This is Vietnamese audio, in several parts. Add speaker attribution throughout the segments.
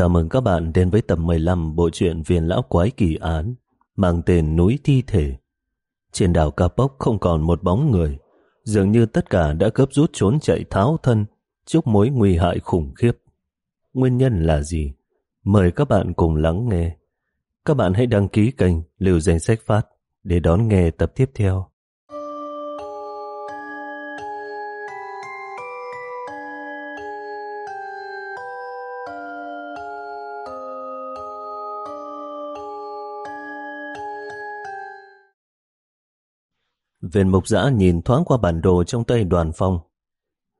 Speaker 1: Chào mừng các bạn đến với tập 15 bộ truyện Viên Lão Quái Kỳ Án mang tên Núi Thi Thể. Trên đảo capoc không còn một bóng người, dường như tất cả đã gấp rút trốn chạy tháo thân trước mối nguy hại khủng khiếp. Nguyên nhân là gì? Mời các bạn cùng lắng nghe. Các bạn hãy đăng ký kênh Lưu Danh Sách Phát để đón nghe tập tiếp theo. Viên mục giã nhìn thoáng qua bản đồ trong tay đoàn phong.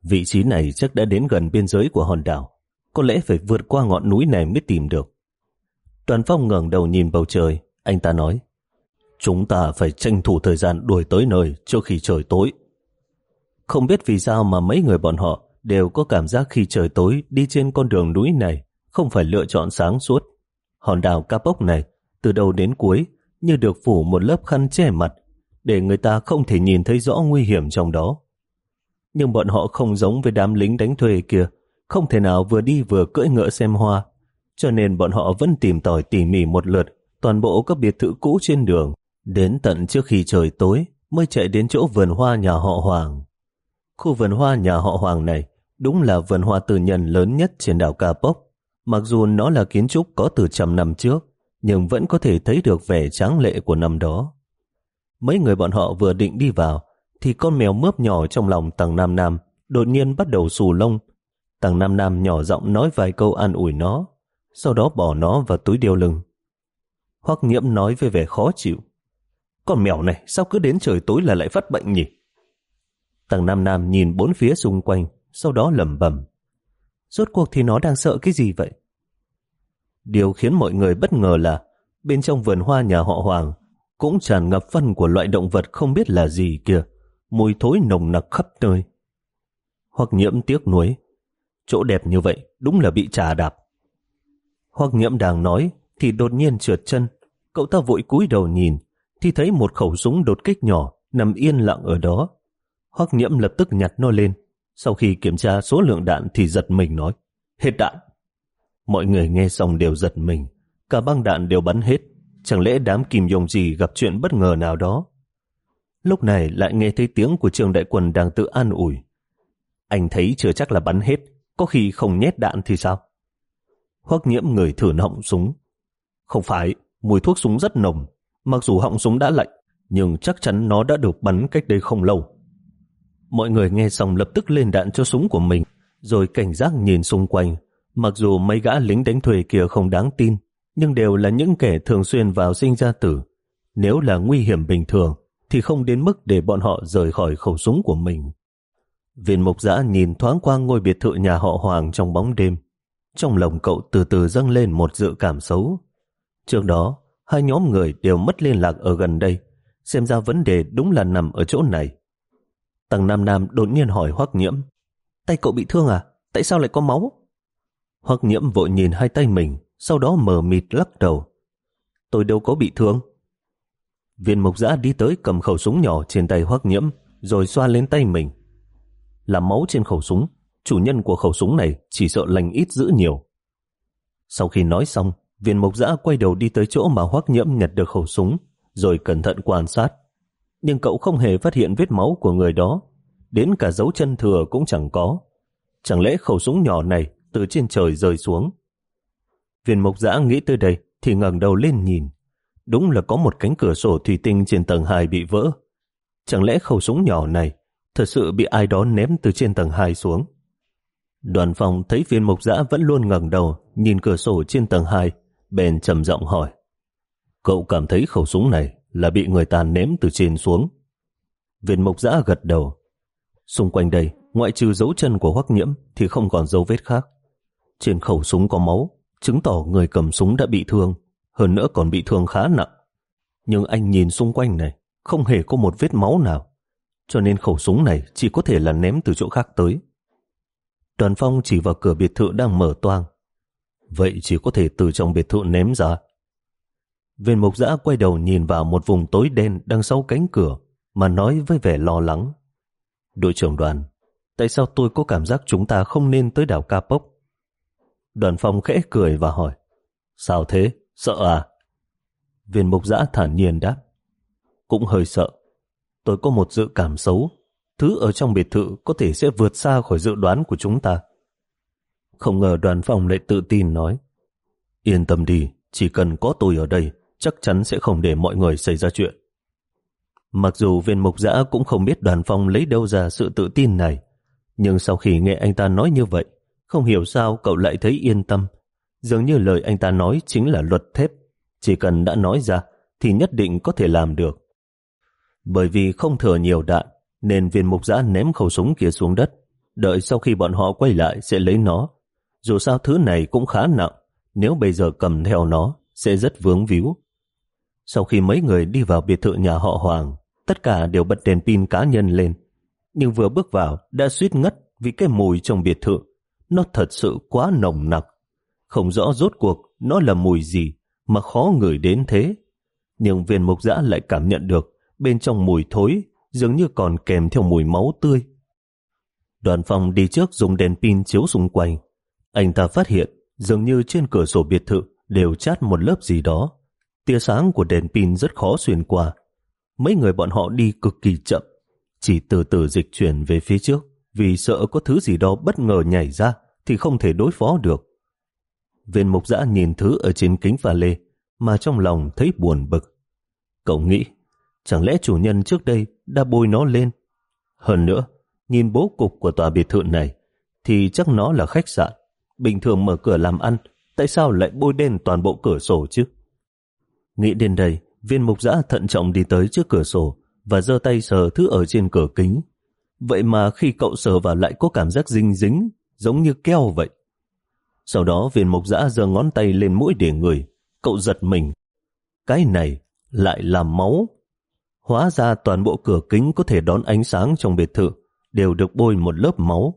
Speaker 1: Vị trí này chắc đã đến gần biên giới của hòn đảo. Có lẽ phải vượt qua ngọn núi này mới tìm được. Đoàn phong ngẩng đầu nhìn bầu trời. Anh ta nói, chúng ta phải tranh thủ thời gian đuổi tới nơi trước khi trời tối. Không biết vì sao mà mấy người bọn họ đều có cảm giác khi trời tối đi trên con đường núi này không phải lựa chọn sáng suốt. Hòn đảo Capoc này từ đầu đến cuối như được phủ một lớp khăn che mặt để người ta không thể nhìn thấy rõ nguy hiểm trong đó. Nhưng bọn họ không giống với đám lính đánh thuê kia, không thể nào vừa đi vừa cưỡi ngựa xem hoa, cho nên bọn họ vẫn tìm tòi tỉ mỉ một lượt toàn bộ các biệt thự cũ trên đường, đến tận trước khi trời tối mới chạy đến chỗ vườn hoa nhà họ Hoàng. Khu vườn hoa nhà họ Hoàng này đúng là vườn hoa tư nhân lớn nhất trên đảo Capok. Mặc dù nó là kiến trúc có từ trăm năm trước, nhưng vẫn có thể thấy được vẻ tráng lệ của năm đó. Mấy người bọn họ vừa định đi vào, thì con mèo mướp nhỏ trong lòng Tằng Nam Nam đột nhiên bắt đầu xù lông. Tằng Nam Nam nhỏ giọng nói vài câu an ủi nó, sau đó bỏ nó vào túi điêu lưng. Hoắc nhiễm nói với vẻ khó chịu. Con mèo này sao cứ đến trời tối là lại phát bệnh nhỉ? Tằng Nam Nam nhìn bốn phía xung quanh, sau đó lẩm bẩm. Rốt cuộc thì nó đang sợ cái gì vậy? Điều khiến mọi người bất ngờ là bên trong vườn hoa nhà họ Hoàng cũng tràn ngập phân của loại động vật không biết là gì kia, mùi thối nồng nặc khắp nơi. Hoặc nhiễm tiếc nuối, chỗ đẹp như vậy đúng là bị trà đạp. Hoặc nhiễm đang nói thì đột nhiên trượt chân, cậu ta vội cúi đầu nhìn thì thấy một khẩu súng đột kích nhỏ nằm yên lặng ở đó. Hoặc nhiễm lập tức nhặt nó lên, sau khi kiểm tra số lượng đạn thì giật mình nói, hết đạn. Mọi người nghe xong đều giật mình, cả băng đạn đều bắn hết. Chẳng lẽ đám Kim dòng gì gặp chuyện bất ngờ nào đó? Lúc này lại nghe thấy tiếng của trường đại quần đang tự an ủi. Anh thấy chưa chắc là bắn hết, có khi không nhét đạn thì sao? Hoắc nhiễm người thử họng súng. Không phải, mùi thuốc súng rất nồng. Mặc dù họng súng đã lạnh, nhưng chắc chắn nó đã được bắn cách đây không lâu. Mọi người nghe xong lập tức lên đạn cho súng của mình, rồi cảnh giác nhìn xung quanh. Mặc dù mấy gã lính đánh thuê kia không đáng tin, nhưng đều là những kẻ thường xuyên vào sinh ra tử. Nếu là nguy hiểm bình thường, thì không đến mức để bọn họ rời khỏi khẩu súng của mình. Viên mục giã nhìn thoáng qua ngôi biệt thự nhà họ Hoàng trong bóng đêm. Trong lòng cậu từ từ dâng lên một dự cảm xấu. Trước đó, hai nhóm người đều mất liên lạc ở gần đây. Xem ra vấn đề đúng là nằm ở chỗ này. Tầng Nam Nam đột nhiên hỏi Hoắc Nhiễm. Tay cậu bị thương à? Tại sao lại có máu? Hoắc Nhiễm vội nhìn hai tay mình, sau đó mờ mịt lắc đầu. Tôi đâu có bị thương. Viên mục giã đi tới cầm khẩu súng nhỏ trên tay hoắc nhiễm, rồi xoa lên tay mình. là máu trên khẩu súng, chủ nhân của khẩu súng này chỉ sợ lành ít giữ nhiều. Sau khi nói xong, viên mục giã quay đầu đi tới chỗ mà hoắc nhiễm nhặt được khẩu súng, rồi cẩn thận quan sát. Nhưng cậu không hề phát hiện vết máu của người đó, đến cả dấu chân thừa cũng chẳng có. Chẳng lẽ khẩu súng nhỏ này từ trên trời rơi xuống? Viên Mộc giã nghĩ tới đây thì ngẩng đầu lên nhìn. Đúng là có một cánh cửa sổ thủy tinh trên tầng 2 bị vỡ. Chẳng lẽ khẩu súng nhỏ này thật sự bị ai đó ném từ trên tầng 2 xuống? Đoàn phòng thấy viên Mộc giã vẫn luôn ngẩng đầu nhìn cửa sổ trên tầng 2, bèn trầm giọng hỏi. Cậu cảm thấy khẩu súng này là bị người ta ném từ trên xuống. Viên Mộc giã gật đầu. Xung quanh đây, ngoại trừ dấu chân của hoắc nhiễm thì không còn dấu vết khác. Trên khẩu súng có máu, chứng tỏ người cầm súng đã bị thương, hơn nữa còn bị thương khá nặng. Nhưng anh nhìn xung quanh này, không hề có một vết máu nào, cho nên khẩu súng này chỉ có thể là ném từ chỗ khác tới. Đoàn phong chỉ vào cửa biệt thự đang mở toang. Vậy chỉ có thể từ trong biệt thự ném ra. Viên mục giã quay đầu nhìn vào một vùng tối đen đang sau cánh cửa mà nói với vẻ lo lắng. Đội trưởng đoàn, tại sao tôi có cảm giác chúng ta không nên tới đảo Capok? Đoàn phong khẽ cười và hỏi, sao thế, sợ à? Viên mục giã thản nhiên đáp, cũng hơi sợ. Tôi có một dự cảm xấu, thứ ở trong biệt thự có thể sẽ vượt xa khỏi dự đoán của chúng ta. Không ngờ đoàn phong lại tự tin nói, yên tâm đi, chỉ cần có tôi ở đây, chắc chắn sẽ không để mọi người xảy ra chuyện. Mặc dù viên mục giã cũng không biết đoàn phong lấy đâu ra sự tự tin này, nhưng sau khi nghe anh ta nói như vậy, không hiểu sao cậu lại thấy yên tâm. Dường như lời anh ta nói chính là luật thép, chỉ cần đã nói ra thì nhất định có thể làm được. Bởi vì không thừa nhiều đạn, nên viên mục giã ném khẩu súng kia xuống đất, đợi sau khi bọn họ quay lại sẽ lấy nó. Dù sao thứ này cũng khá nặng, nếu bây giờ cầm theo nó sẽ rất vướng víu. Sau khi mấy người đi vào biệt thự nhà họ Hoàng, tất cả đều bật đèn pin cá nhân lên. Nhưng vừa bước vào đã suýt ngất vì cái mùi trong biệt thự. Nó thật sự quá nồng nặc. Không rõ rốt cuộc nó là mùi gì mà khó ngửi đến thế. Nhưng viên mục giã lại cảm nhận được bên trong mùi thối dường như còn kèm theo mùi máu tươi. Đoàn phòng đi trước dùng đèn pin chiếu xung quanh. Anh ta phát hiện dường như trên cửa sổ biệt thự đều chát một lớp gì đó. Tia sáng của đèn pin rất khó xuyên qua. Mấy người bọn họ đi cực kỳ chậm, chỉ từ từ dịch chuyển về phía trước vì sợ có thứ gì đó bất ngờ nhảy ra thì không thể đối phó được. Viên mục giã nhìn thứ ở trên kính pha lê mà trong lòng thấy buồn bực. Cậu nghĩ, chẳng lẽ chủ nhân trước đây đã bôi nó lên? Hơn nữa, nhìn bố cục của tòa biệt thự này thì chắc nó là khách sạn. Bình thường mở cửa làm ăn, tại sao lại bôi đen toàn bộ cửa sổ chứ? Nghĩ đến đây, viên mục giã thận trọng đi tới trước cửa sổ và giơ tay sờ thứ ở trên cửa kính. Vậy mà khi cậu sờ vào lại có cảm giác dinh dính, giống như keo vậy. Sau đó viên mục giã giơ ngón tay lên mũi để người, cậu giật mình. Cái này lại là máu. Hóa ra toàn bộ cửa kính có thể đón ánh sáng trong biệt thự đều được bôi một lớp máu.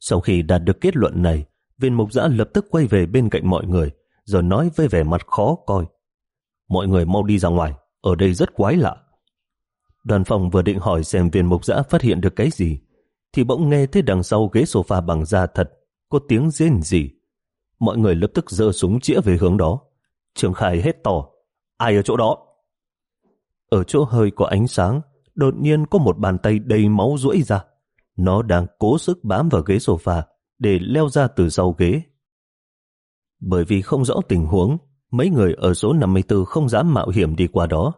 Speaker 1: Sau khi đạt được kết luận này, viên mục giã lập tức quay về bên cạnh mọi người, rồi nói với vẻ mặt khó coi. Mọi người mau đi ra ngoài, ở đây rất quái lạ. Đoàn phòng vừa định hỏi xem viên mục giã phát hiện được cái gì, thì bỗng nghe thấy đằng sau ghế sofa bằng da thật, có tiếng rên gì. Mọi người lập tức giơ súng chĩa về hướng đó. Trường Khải hết tỏ, ai ở chỗ đó? Ở chỗ hơi có ánh sáng, đột nhiên có một bàn tay đầy máu rũi ra. Nó đang cố sức bám vào ghế sofa để leo ra từ sau ghế. Bởi vì không rõ tình huống, mấy người ở số 54 không dám mạo hiểm đi qua đó.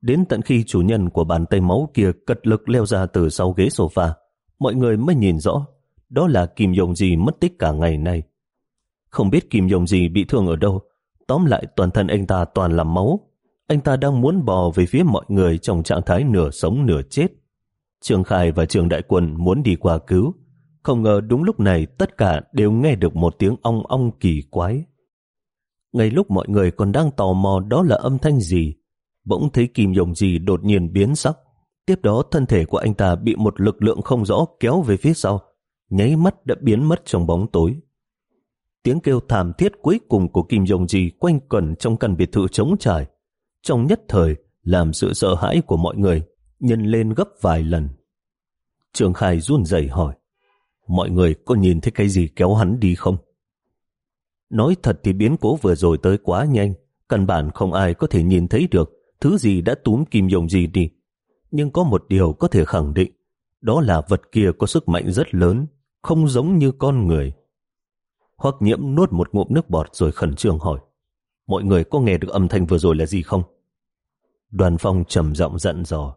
Speaker 1: Đến tận khi chủ nhân của bàn tay máu kia cật lực leo ra từ sau ghế sofa, mọi người mới nhìn rõ đó là Kim Dòng Di mất tích cả ngày nay. Không biết Kim Dòng Di bị thương ở đâu, tóm lại toàn thân anh ta toàn là máu. Anh ta đang muốn bò về phía mọi người trong trạng thái nửa sống nửa chết. Trường Khai và Trường Đại Quân muốn đi qua cứu. Không ngờ đúng lúc này tất cả đều nghe được một tiếng ong ong kỳ quái. Ngay lúc mọi người còn đang tò mò đó là âm thanh gì, bỗng thấy Kim Dòng Di đột nhiên biến sắc. Tiếp đó thân thể của anh ta bị một lực lượng không rõ kéo về phía sau, nháy mắt đã biến mất trong bóng tối. Tiếng kêu thảm thiết cuối cùng của Kim Dòng Di quanh quẩn trong căn biệt thự trống trải, trong nhất thời làm sự sợ hãi của mọi người nhân lên gấp vài lần. Trường Khai run rẩy hỏi, mọi người có nhìn thấy cái gì kéo hắn đi không? Nói thật thì biến cố vừa rồi tới quá nhanh, căn bản không ai có thể nhìn thấy được thứ gì đã túm Kim Dòng gì đi. Nhưng có một điều có thể khẳng định, đó là vật kia có sức mạnh rất lớn, không giống như con người. Hoắc nhiễm nuốt một ngụm nước bọt rồi khẩn trương hỏi. Mọi người có nghe được âm thanh vừa rồi là gì không? Đoàn phong trầm giọng giận dò.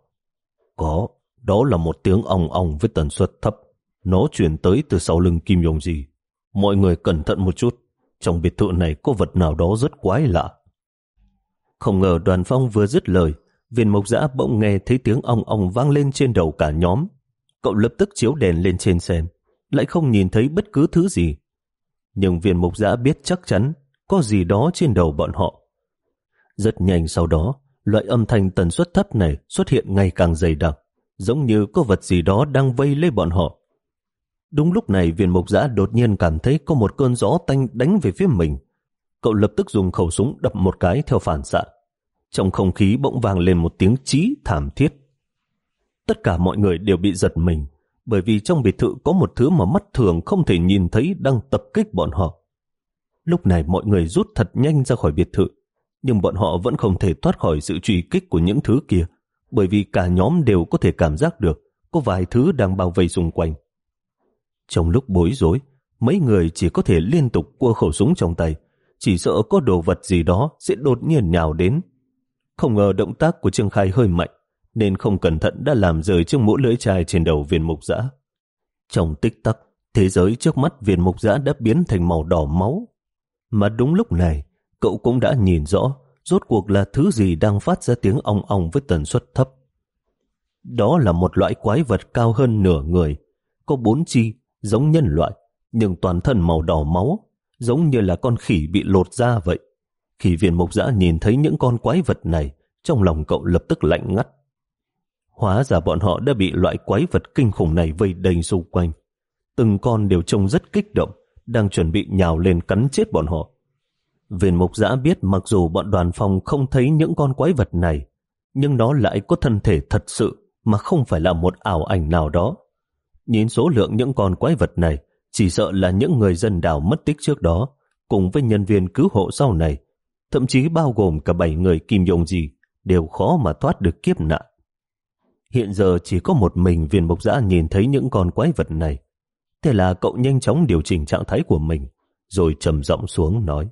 Speaker 1: Có, đó là một tiếng ong ong với tần suất thấp. Nó truyền tới từ sau lưng Kim dòng gì Mọi người cẩn thận một chút. Trong biệt thự này có vật nào đó rất quái lạ. Không ngờ đoàn phong vừa dứt lời, viên mộc giã bỗng nghe thấy tiếng ong ong vang lên trên đầu cả nhóm. Cậu lập tức chiếu đèn lên trên xem, lại không nhìn thấy bất cứ thứ gì nhưng viên mộc giã biết chắc chắn có gì đó trên đầu bọn họ. Rất nhanh sau đó, loại âm thanh tần suất thấp này xuất hiện ngày càng dày đặc, giống như có vật gì đó đang vây lấy bọn họ. Đúng lúc này viên mục giã đột nhiên cảm thấy có một cơn gió tanh đánh về phía mình. Cậu lập tức dùng khẩu súng đập một cái theo phản xạ. Trong không khí bỗng vang lên một tiếng chí thảm thiết. Tất cả mọi người đều bị giật mình, bởi vì trong biệt thự có một thứ mà mắt thường không thể nhìn thấy đang tập kích bọn họ. Lúc này mọi người rút thật nhanh ra khỏi biệt thự, nhưng bọn họ vẫn không thể thoát khỏi sự truy kích của những thứ kia, bởi vì cả nhóm đều có thể cảm giác được có vài thứ đang bao vây xung quanh. Trong lúc bối rối, mấy người chỉ có thể liên tục cua khẩu súng trong tay, chỉ sợ có đồ vật gì đó sẽ đột nhiên nhào đến. Không ngờ động tác của Trương Khai hơi mạnh, nên không cẩn thận đã làm rời chiếc mũ lưỡi chai trên đầu viên mục giã. Trong tích tắc, thế giới trước mắt viên mục giã đã biến thành màu đỏ máu. Mà đúng lúc này, cậu cũng đã nhìn rõ rốt cuộc là thứ gì đang phát ra tiếng ong ong với tần suất thấp. Đó là một loại quái vật cao hơn nửa người, có bốn chi, giống nhân loại, nhưng toàn thân màu đỏ máu, giống như là con khỉ bị lột da vậy. Khi viên mục giã nhìn thấy những con quái vật này, trong lòng cậu lập tức lạnh ngắt. Hóa ra bọn họ đã bị loại quái vật kinh khủng này vây đầy xung quanh. Từng con đều trông rất kích động, đang chuẩn bị nhào lên cắn chết bọn họ. Viên mục giã biết mặc dù bọn đoàn phòng không thấy những con quái vật này, nhưng nó lại có thân thể thật sự mà không phải là một ảo ảnh nào đó. Nhìn số lượng những con quái vật này, chỉ sợ là những người dân đảo mất tích trước đó, cùng với nhân viên cứu hộ sau này, thậm chí bao gồm cả bảy người kim dụng gì, đều khó mà thoát được kiếp nạn. Hiện giờ chỉ có một mình viên mục giã nhìn thấy những con quái vật này. Thế là cậu nhanh chóng điều chỉnh trạng thái của mình, rồi trầm giọng xuống nói.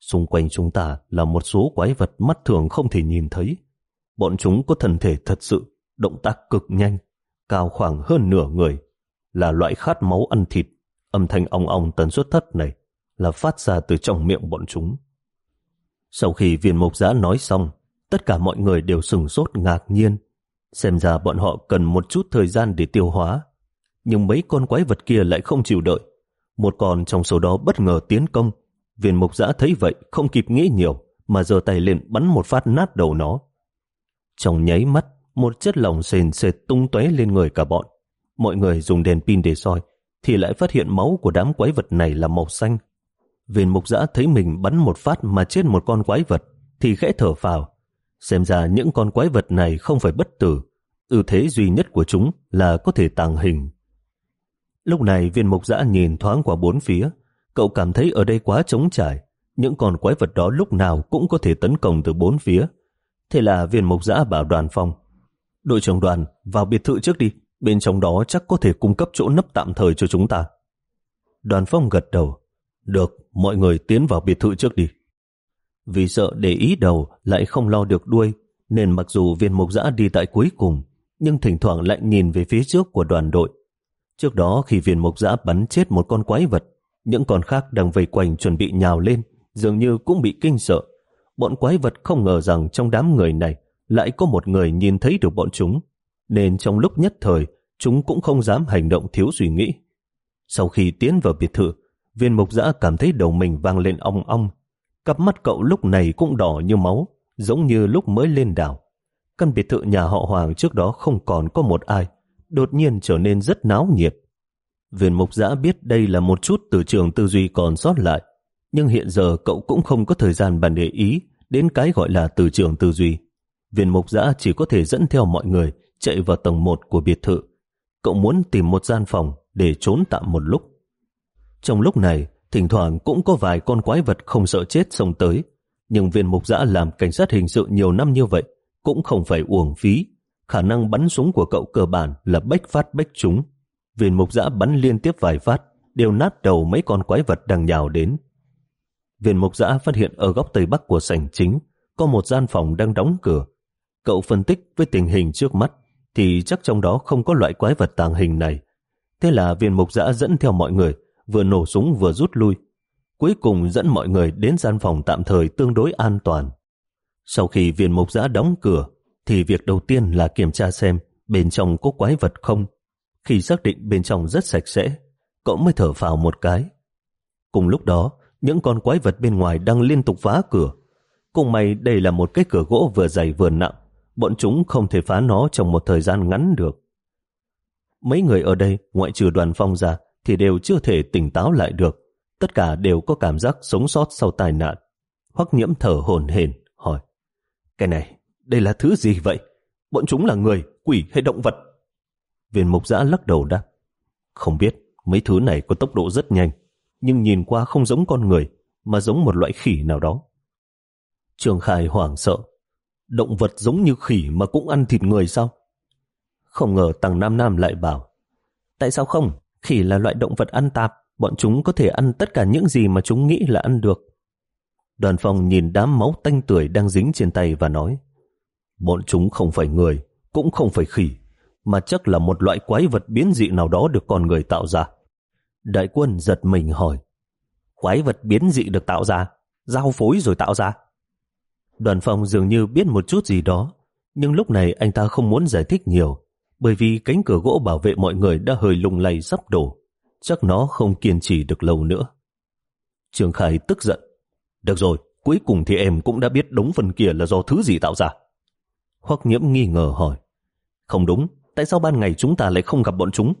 Speaker 1: Xung quanh chúng ta là một số quái vật mắt thường không thể nhìn thấy. Bọn chúng có thân thể thật sự, động tác cực nhanh, cao khoảng hơn nửa người, là loại khát máu ăn thịt. Âm thanh ong ong tần suất thất này là phát ra từ trong miệng bọn chúng. Sau khi viên mục giã nói xong, tất cả mọi người đều sừng sốt ngạc nhiên. Xem ra bọn họ cần một chút thời gian để tiêu hóa. Nhưng mấy con quái vật kia lại không chịu đợi. Một con trong số đó bất ngờ tiến công. Viên mục giã thấy vậy không kịp nghĩ nhiều mà giơ tay lên bắn một phát nát đầu nó. Trong nháy mắt, một chất lỏng sền sệt tung tóe lên người cả bọn. Mọi người dùng đèn pin để soi, thì lại phát hiện máu của đám quái vật này là màu xanh. Viên mục giã thấy mình bắn một phát mà chết một con quái vật, thì khẽ thở phào. Xem ra những con quái vật này không phải bất tử, ưu thế duy nhất của chúng là có thể tàng hình. Lúc này viên mục giã nhìn thoáng qua bốn phía, cậu cảm thấy ở đây quá trống trải, những con quái vật đó lúc nào cũng có thể tấn công từ bốn phía. Thế là viên mục giã bảo đoàn phong, đội trưởng đoàn vào biệt thự trước đi, bên trong đó chắc có thể cung cấp chỗ nấp tạm thời cho chúng ta. Đoàn phong gật đầu, được, mọi người tiến vào biệt thự trước đi. Vì sợ để ý đầu lại không lo được đuôi, nên mặc dù viên mục giã đi tại cuối cùng, nhưng thỉnh thoảng lại nhìn về phía trước của đoàn đội. Trước đó khi viên mục giã bắn chết một con quái vật, những con khác đang vây quanh chuẩn bị nhào lên, dường như cũng bị kinh sợ. Bọn quái vật không ngờ rằng trong đám người này lại có một người nhìn thấy được bọn chúng, nên trong lúc nhất thời, chúng cũng không dám hành động thiếu suy nghĩ. Sau khi tiến vào biệt thự, viên mục giã cảm thấy đầu mình vang lên ong ong. Cặp mắt cậu lúc này cũng đỏ như máu, giống như lúc mới lên đảo. Căn biệt thự nhà họ Hoàng trước đó không còn có một ai, đột nhiên trở nên rất náo nhiệt. Viên mục giã biết đây là một chút từ trường tư duy còn sót lại, nhưng hiện giờ cậu cũng không có thời gian bàn để ý đến cái gọi là từ trường tư duy. Viên mục giã chỉ có thể dẫn theo mọi người chạy vào tầng 1 của biệt thự. Cậu muốn tìm một gian phòng để trốn tạm một lúc. Trong lúc này, thỉnh thoảng cũng có vài con quái vật không sợ chết xông tới. Nhưng viên mục giã làm cảnh sát hình sự nhiều năm như vậy cũng không phải uổng phí. Khả năng bắn súng của cậu cơ bản là bách phát bách trúng. Viên mục giã bắn liên tiếp vài phát đều nát đầu mấy con quái vật đang nhào đến. Viên mục giã phát hiện ở góc tây bắc của sảnh chính có một gian phòng đang đóng cửa. Cậu phân tích với tình hình trước mắt thì chắc trong đó không có loại quái vật tàng hình này. Thế là viên mục giã dẫn theo mọi người, vừa nổ súng vừa rút lui. Cuối cùng dẫn mọi người đến gian phòng tạm thời tương đối an toàn. Sau khi viên mục giã đóng cửa, thì việc đầu tiên là kiểm tra xem bên trong có quái vật không. Khi xác định bên trong rất sạch sẽ, cậu mới thở phào một cái. Cùng lúc đó, những con quái vật bên ngoài đang liên tục phá cửa. Cùng may đây là một cái cửa gỗ vừa dày vừa nặng, bọn chúng không thể phá nó trong một thời gian ngắn được. Mấy người ở đây, ngoại trừ đoàn phong ra, thì đều chưa thể tỉnh táo lại được. Tất cả đều có cảm giác sống sót sau tai nạn. Hoắc nhiễm thở hồn hển hỏi, cái này, đây là thứ gì vậy? Bọn chúng là người, quỷ hay động vật? Viên mục giã lắc đầu đáp, không biết, mấy thứ này có tốc độ rất nhanh, nhưng nhìn qua không giống con người, mà giống một loại khỉ nào đó. Trường Khai hoảng sợ. Động vật giống như khỉ mà cũng ăn thịt người sao? Không ngờ Tăng Nam Nam lại bảo Tại sao không? Khỉ là loại động vật ăn tạp bọn chúng có thể ăn tất cả những gì mà chúng nghĩ là ăn được. Đoàn phòng nhìn đám máu tanh tưởi đang dính trên tay và nói Bọn chúng không phải người, cũng không phải khỉ, mà chắc là một loại quái vật biến dị nào đó được con người tạo ra. Đại quân giật mình hỏi Quái vật biến dị được tạo ra, giao phối rồi tạo ra. Đoàn phòng dường như biết một chút gì đó, nhưng lúc này anh ta không muốn giải thích nhiều, bởi vì cánh cửa gỗ bảo vệ mọi người đã hơi lung lay sắp đổ. Chắc nó không kiên trì được lâu nữa. Trường Khải tức giận. Được rồi, cuối cùng thì em cũng đã biết đống phần kia là do thứ gì tạo ra. Hoắc nhiễm nghi ngờ hỏi. Không đúng, tại sao ban ngày chúng ta lại không gặp bọn chúng?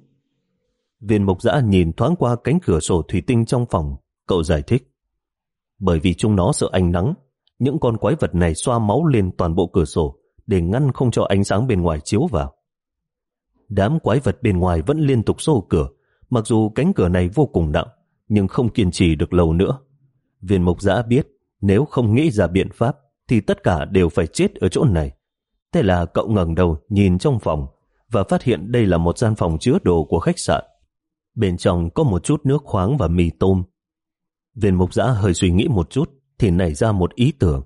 Speaker 1: Viên mộc dã nhìn thoáng qua cánh cửa sổ thủy tinh trong phòng, cậu giải thích. Bởi vì chúng nó sợ ánh nắng, những con quái vật này xoa máu lên toàn bộ cửa sổ để ngăn không cho ánh sáng bên ngoài chiếu vào. Đám quái vật bên ngoài vẫn liên tục xô cửa, mặc dù cánh cửa này vô cùng nặng, nhưng không kiên trì được lâu nữa. Viên mục giã biết, nếu không nghĩ ra biện pháp, thì tất cả đều phải chết ở chỗ này. Thế là cậu ngẩng đầu nhìn trong phòng và phát hiện đây là một gian phòng chứa đồ của khách sạn. Bên trong có một chút nước khoáng và mì tôm. Viên mục giã hơi suy nghĩ một chút thì nảy ra một ý tưởng.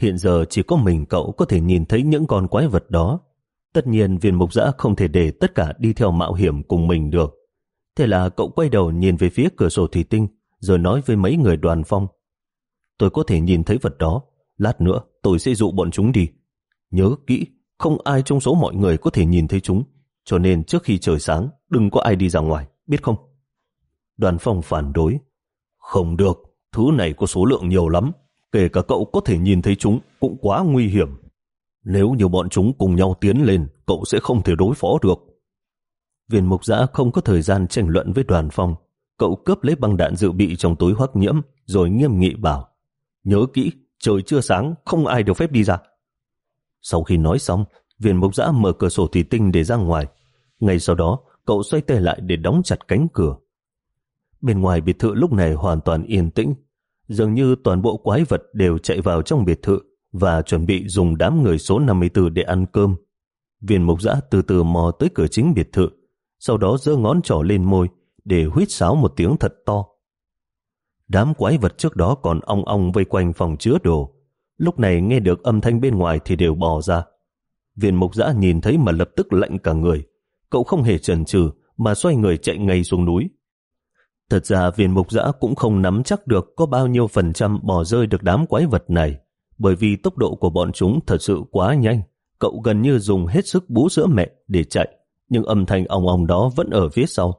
Speaker 1: Hiện giờ chỉ có mình cậu có thể nhìn thấy những con quái vật đó. Tất nhiên viên mục giã không thể để tất cả đi theo mạo hiểm cùng mình được. Thế là cậu quay đầu nhìn về phía cửa sổ thủy tinh rồi nói với mấy người đoàn phong. Tôi có thể nhìn thấy vật đó. Lát nữa tôi sẽ dụ bọn chúng đi. Nhớ kỹ, không ai trong số mọi người có thể nhìn thấy chúng. Cho nên trước khi trời sáng, đừng có ai đi ra ngoài, biết không? Đoàn phong phản đối. Không được, thứ này có số lượng nhiều lắm. Kể cả cậu có thể nhìn thấy chúng cũng quá nguy hiểm. Nếu như bọn chúng cùng nhau tiến lên, cậu sẽ không thể đối phó được. Viên mục giã không có thời gian tranh luận với đoàn phong. Cậu cướp lấy băng đạn dự bị trong túi hoắc nhiễm, rồi nghiêm nghị bảo. Nhớ kỹ, trời chưa sáng, không ai được phép đi ra. Sau khi nói xong, viên mục giã mở cửa sổ thủy tinh để ra ngoài. Ngay sau đó, cậu xoay tay lại để đóng chặt cánh cửa. Bên ngoài biệt thự lúc này hoàn toàn yên tĩnh. Dường như toàn bộ quái vật đều chạy vào trong biệt thự và chuẩn bị dùng đám người số 54 để ăn cơm. Viên mục giã từ từ mò tới cửa chính biệt thự, sau đó giơ ngón trỏ lên môi để huýt sáo một tiếng thật to. Đám quái vật trước đó còn ong ong vây quanh phòng chứa đồ. Lúc này nghe được âm thanh bên ngoài thì đều bò ra. Viên mục giã nhìn thấy mà lập tức lạnh cả người. Cậu không hề chần chừ mà xoay người chạy ngay xuống núi. Thật ra viên mục giã cũng không nắm chắc được có bao nhiêu phần trăm bỏ rơi được đám quái vật này, bởi vì tốc độ của bọn chúng thật sự quá nhanh. Cậu gần như dùng hết sức bú sữa mẹ để chạy, nhưng âm thanh ong ong đó vẫn ở phía sau.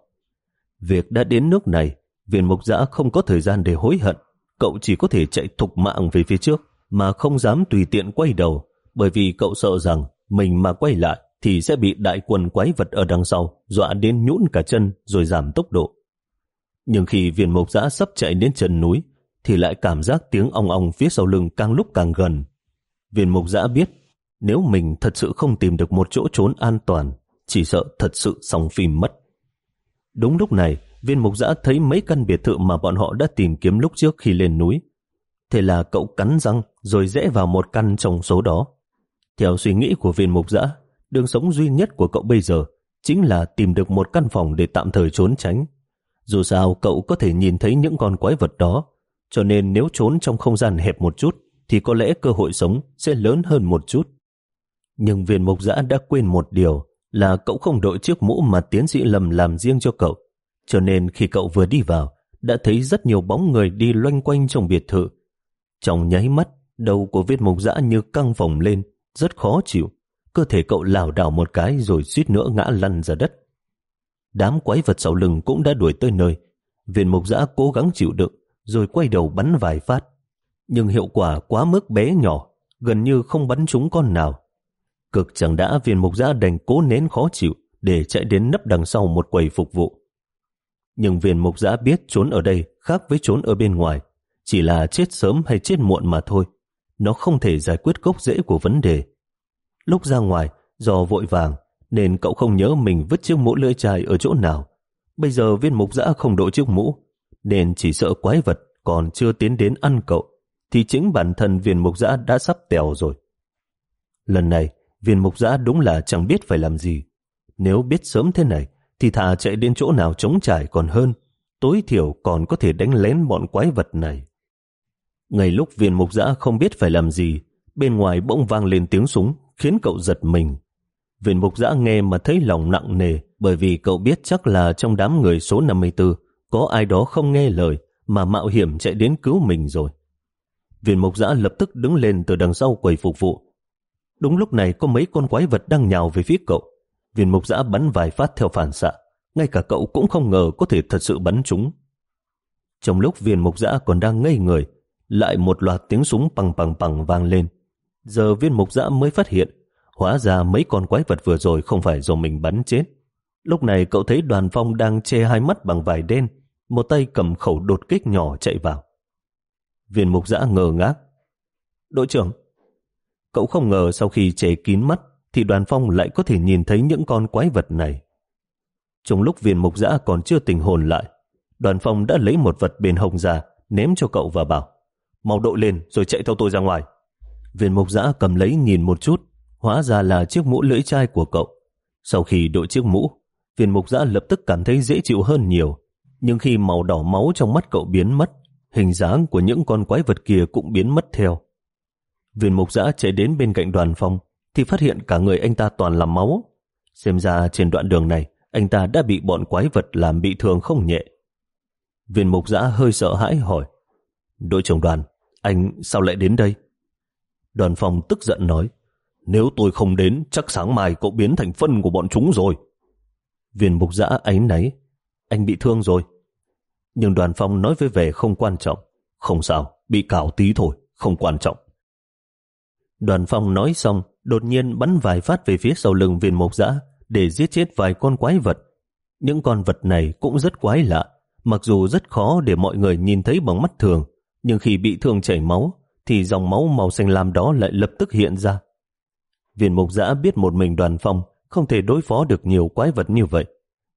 Speaker 1: Việc đã đến nước này, viên mục giã không có thời gian để hối hận. Cậu chỉ có thể chạy thục mạng về phía trước, mà không dám tùy tiện quay đầu, bởi vì cậu sợ rằng mình mà quay lại thì sẽ bị đại quần quái vật ở đằng sau dọa đến nhũn cả chân rồi giảm tốc độ. Nhưng khi viên mộc giã sắp chạy đến chân núi, thì lại cảm giác tiếng ong ong phía sau lưng càng lúc càng gần. Viên mộc giã biết, nếu mình thật sự không tìm được một chỗ trốn an toàn, chỉ sợ thật sự xong phim mất. Đúng lúc này, viên mục giã thấy mấy căn biệt thự mà bọn họ đã tìm kiếm lúc trước khi lên núi. Thế là cậu cắn răng rồi rẽ vào một căn trong số đó. Theo suy nghĩ của viên mục giã, đường sống duy nhất của cậu bây giờ chính là tìm được một căn phòng để tạm thời trốn tránh. Dù sao cậu có thể nhìn thấy những con quái vật đó, cho nên nếu trốn trong không gian hẹp một chút thì có lẽ cơ hội sống sẽ lớn hơn một chút. Nhưng viên mục giã đã quên một điều là cậu không đội chiếc mũ mà tiến sĩ lầm làm riêng cho cậu. Cho nên khi cậu vừa đi vào, đã thấy rất nhiều bóng người đi loanh quanh trong biệt thự. Trong nháy mắt, đầu của viên mục giã như căng vòng lên, rất khó chịu. Cơ thể cậu lảo đảo một cái rồi suýt nữa ngã lăn ra đất. Đám quái vật sau lưng cũng đã đuổi tới nơi. Viên mục giã cố gắng chịu đựng, rồi quay đầu bắn vài phát. Nhưng hiệu quả quá mức bé nhỏ, gần như không bắn trúng con nào. Cực chẳng đã viên mục giã đành cố nén khó chịu để chạy đến nấp đằng sau một quầy phục vụ. Nhưng viên mục giã biết trốn ở đây khác với trốn ở bên ngoài, chỉ là chết sớm hay chết muộn mà thôi. Nó không thể giải quyết gốc rễ của vấn đề. Lúc ra ngoài, do vội vàng, nên cậu không nhớ mình vứt chiếc mũ lưỡi chai ở chỗ nào. Bây giờ viên mục giã không đội chiếc mũ, nên chỉ sợ quái vật còn chưa tiến đến ăn cậu, thì chính bản thân viên mục giã đã sắp tèo rồi. Lần này, viên mục giã đúng là chẳng biết phải làm gì. Nếu biết sớm thế này, thì thà chạy đến chỗ nào chống trải còn hơn, tối thiểu còn có thể đánh lén bọn quái vật này. Ngay lúc viên mục giã không biết phải làm gì, bên ngoài bỗng vang lên tiếng súng, khiến cậu giật mình. Viên mục giã nghe mà thấy lòng nặng nề, bởi vì cậu biết chắc là trong đám người số 54 có ai đó không nghe lời mà mạo hiểm chạy đến cứu mình rồi. Viên mục giã lập tức đứng lên từ đằng sau quầy phục vụ. Đúng lúc này có mấy con quái vật đang nhào về phía cậu. Viên mục giã bắn vài phát theo phản xạ. Ngay cả cậu cũng không ngờ có thể thật sự bắn chúng. Trong lúc viên mục giã còn đang ngây người, lại một loạt tiếng súng bằng bằng bằng vang lên. Giờ viên mục giã mới phát hiện, hóa ra mấy con quái vật vừa rồi không phải do mình bắn chết. Lúc này cậu thấy đoàn phong đang che hai mắt bằng vải đen, một tay cầm khẩu đột kích nhỏ chạy vào. Viên mục giã ngờ ngác. Đội trưởng, cậu không ngờ sau khi che kín mắt thì đoàn phong lại có thể nhìn thấy những con quái vật này. Trong lúc viên mục giã còn chưa tỉnh hồn lại, đoàn phong đã lấy một vật bên hồng ra ném cho cậu và bảo mau đội lên rồi chạy theo tôi ra ngoài. Viên mục giã cầm lấy nhìn một chút, hóa ra là chiếc mũ lưỡi chai của cậu. Sau khi đội chiếc mũ, viên mục giã lập tức cảm thấy dễ chịu hơn nhiều. Nhưng khi màu đỏ máu trong mắt cậu biến mất, hình dáng của những con quái vật kia cũng biến mất theo. Viên mục giã chạy đến bên cạnh đoàn phong, thì phát hiện cả người anh ta toàn là máu. Xem ra trên đoạn đường này, anh ta đã bị bọn quái vật làm bị thương không nhẹ. Viên mục giã hơi sợ hãi hỏi, Đội trưởng đoàn, anh sao lại đến đây? Đoàn phòng tức giận nói, nếu tôi không đến, chắc sáng mai cậu biến thành phân của bọn chúng rồi. Viên mục giã ấy náy, anh bị thương rồi. Nhưng đoàn phong nói với vẻ không quan trọng. Không sao, bị cào tí thôi, không quan trọng. Đoàn phong nói xong, đột nhiên bắn vài phát về phía sau lưng viên mục giã để giết chết vài con quái vật. Những con vật này cũng rất quái lạ, mặc dù rất khó để mọi người nhìn thấy bằng mắt thường, nhưng khi bị thương chảy máu, thì dòng máu màu xanh lam đó lại lập tức hiện ra. Viên mục giã biết một mình đoàn phong không thể đối phó được nhiều quái vật như vậy.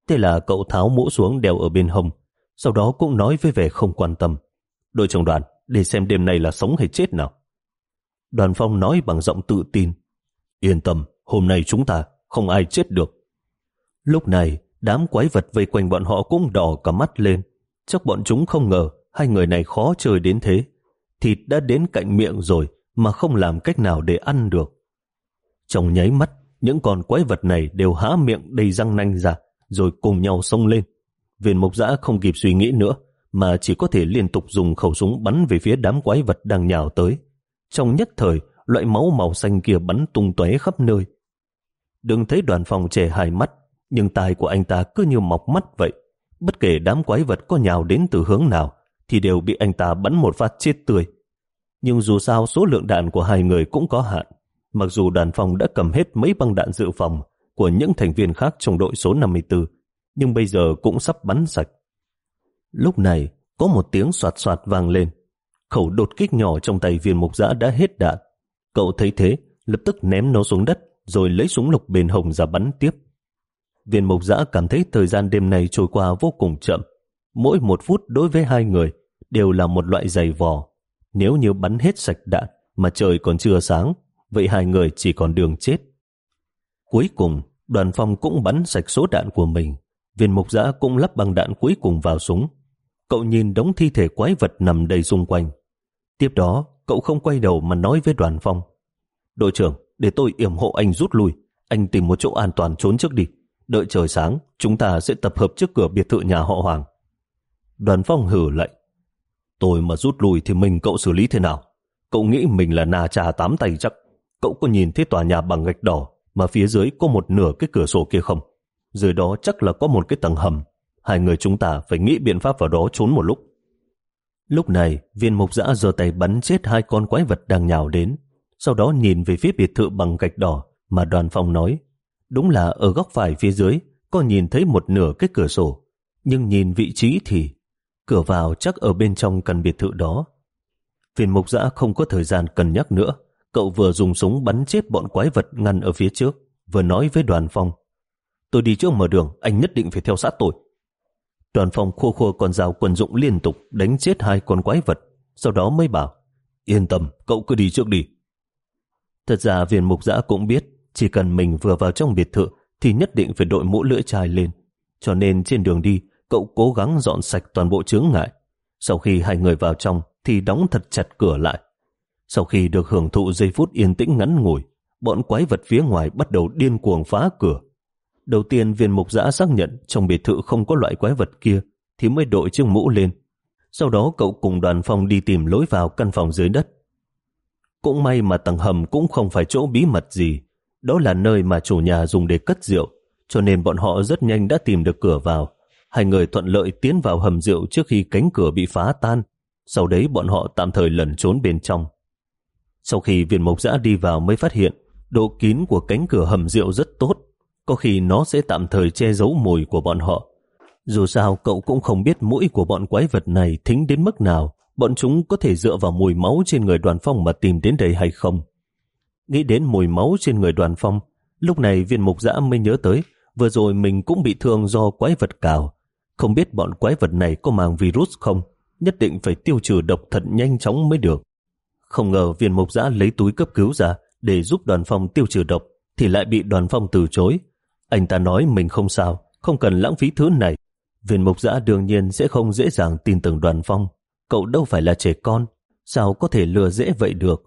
Speaker 1: Thế là cậu tháo mũ xuống đeo ở bên hông, sau đó cũng nói với vẻ không quan tâm. Đội trưởng đoàn, để xem đêm nay là sống hay chết nào. Đoàn phong nói bằng giọng tự tin. Yên tâm, hôm nay chúng ta không ai chết được. Lúc này, đám quái vật vây quanh bọn họ cũng đỏ cả mắt lên. Chắc bọn chúng không ngờ hai người này khó chơi đến thế. Thịt đã đến cạnh miệng rồi mà không làm cách nào để ăn được. Trong nháy mắt, những con quái vật này đều há miệng đầy răng nanh ra, rồi cùng nhau xông lên. Viên mục giã không kịp suy nghĩ nữa, mà chỉ có thể liên tục dùng khẩu súng bắn về phía đám quái vật đang nhào tới. Trong nhất thời, loại máu màu xanh kia bắn tung tóe khắp nơi. Đừng thấy đoàn phòng trẻ hai mắt, nhưng tai của anh ta cứ như mọc mắt vậy. Bất kể đám quái vật có nhào đến từ hướng nào, thì đều bị anh ta bắn một phát chết tươi. Nhưng dù sao số lượng đạn của hai người cũng có hạn. Mặc dù đoàn phòng đã cầm hết mấy băng đạn dự phòng của những thành viên khác trong đội số 54, nhưng bây giờ cũng sắp bắn sạch. Lúc này, có một tiếng soạt soạt vang lên. Khẩu đột kích nhỏ trong tay viên mục giã đã hết đạn. Cậu thấy thế, lập tức ném nó xuống đất, rồi lấy súng lục bền hồng ra bắn tiếp. Viên mục giã cảm thấy thời gian đêm này trôi qua vô cùng chậm. Mỗi một phút đối với hai người đều là một loại giày vò. Nếu như bắn hết sạch đạn mà trời còn chưa sáng, vậy hai người chỉ còn đường chết. Cuối cùng, đoàn phong cũng bắn sạch số đạn của mình. Viên mục giã cũng lắp băng đạn cuối cùng vào súng. Cậu nhìn đống thi thể quái vật nằm đầy xung quanh. Tiếp đó, cậu không quay đầu mà nói với đoàn phong. Đội trưởng, để tôi yểm hộ anh rút lui. Anh tìm một chỗ an toàn trốn trước đi. Đợi trời sáng, chúng ta sẽ tập hợp trước cửa biệt thự nhà họ Hoàng. Đoàn phong hử lệnh. Tôi mà rút lui thì mình cậu xử lý thế nào? Cậu nghĩ mình là nà trà tám tay chắc. Cậu có nhìn thấy tòa nhà bằng gạch đỏ mà phía dưới có một nửa cái cửa sổ kia không? Dưới đó chắc là có một cái tầng hầm. Hai người chúng ta phải nghĩ biện pháp vào đó trốn một lúc. Lúc này, viên mục giã giơ tay bắn chết hai con quái vật đang nhào đến. Sau đó nhìn về phía biệt thự bằng gạch đỏ mà đoàn phòng nói. Đúng là ở góc phải phía dưới có nhìn thấy một nửa cái cửa sổ. Nhưng nhìn vị trí thì cửa vào chắc ở bên trong căn biệt thự đó. Viên mục giã không có thời gian cân nhắc nữa. Cậu vừa dùng súng bắn chết bọn quái vật ngăn ở phía trước, vừa nói với đoàn phong. Tôi đi trước mở đường, anh nhất định phải theo sát tôi. Đoàn Phong khua khua con dao quân dụng liên tục đánh chết hai con quái vật, sau đó mới bảo, yên tâm, cậu cứ đi trước đi. Thật ra viên mục giã cũng biết, chỉ cần mình vừa vào trong biệt thự thì nhất định phải đội mũ lưỡi chai lên. Cho nên trên đường đi, cậu cố gắng dọn sạch toàn bộ chướng ngại. Sau khi hai người vào trong thì đóng thật chặt cửa lại. Sau khi được hưởng thụ giây phút yên tĩnh ngắn ngủi, bọn quái vật phía ngoài bắt đầu điên cuồng phá cửa. Đầu tiên viên mục giã xác nhận trong biệt thự không có loại quái vật kia thì mới đội chiếc mũ lên. Sau đó cậu cùng đoàn phòng đi tìm lối vào căn phòng dưới đất. Cũng may mà tầng hầm cũng không phải chỗ bí mật gì. Đó là nơi mà chủ nhà dùng để cất rượu, cho nên bọn họ rất nhanh đã tìm được cửa vào. Hai người thuận lợi tiến vào hầm rượu trước khi cánh cửa bị phá tan. Sau đấy bọn họ tạm thời lẩn trốn bên trong. Sau khi viên mộc giã đi vào mới phát hiện độ kín của cánh cửa hầm rượu rất tốt. Có khi nó sẽ tạm thời che giấu mùi của bọn họ. Dù sao cậu cũng không biết mũi của bọn quái vật này thính đến mức nào bọn chúng có thể dựa vào mùi máu trên người đoàn phong mà tìm đến đây hay không. Nghĩ đến mùi máu trên người đoàn phong, lúc này viên mục giã mới nhớ tới vừa rồi mình cũng bị thương do quái vật cào. Không biết bọn quái vật này có mang virus không, nhất định phải tiêu trừ độc thật nhanh chóng mới được. Không ngờ viên mục giã lấy túi cấp cứu ra để giúp đoàn phong tiêu trừ độc thì lại bị đoàn phong từ chối. Anh ta nói mình không sao, không cần lãng phí thứ này. Viên mục giã đương nhiên sẽ không dễ dàng tin tưởng đoàn phong cậu đâu phải là trẻ con, sao có thể lừa dễ vậy được.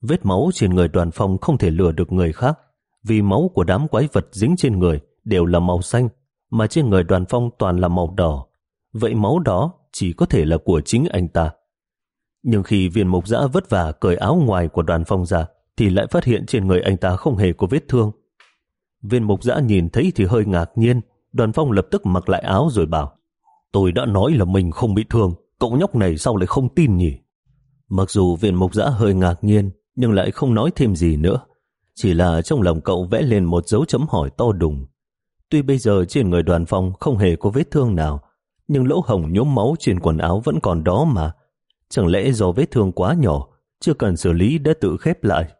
Speaker 1: Vết máu trên người đoàn phong không thể lừa được người khác, vì máu của đám quái vật dính trên người đều là màu xanh, mà trên người đoàn phong toàn là màu đỏ. Vậy máu đó chỉ có thể là của chính anh ta. Nhưng khi viên mục giã vất vả cởi áo ngoài của đoàn phong ra, thì lại phát hiện trên người anh ta không hề có vết thương. Viên mục giã nhìn thấy thì hơi ngạc nhiên, đoàn phong lập tức mặc lại áo rồi bảo, tôi đã nói là mình không bị thương, Cậu nhóc này sao lại không tin nhỉ? Mặc dù viên mục giã hơi ngạc nhiên, nhưng lại không nói thêm gì nữa. Chỉ là trong lòng cậu vẽ lên một dấu chấm hỏi to đùng. Tuy bây giờ trên người đoàn phong không hề có vết thương nào, nhưng lỗ hồng nhốm máu trên quần áo vẫn còn đó mà. Chẳng lẽ do vết thương quá nhỏ, chưa cần xử lý đã tự khép lại.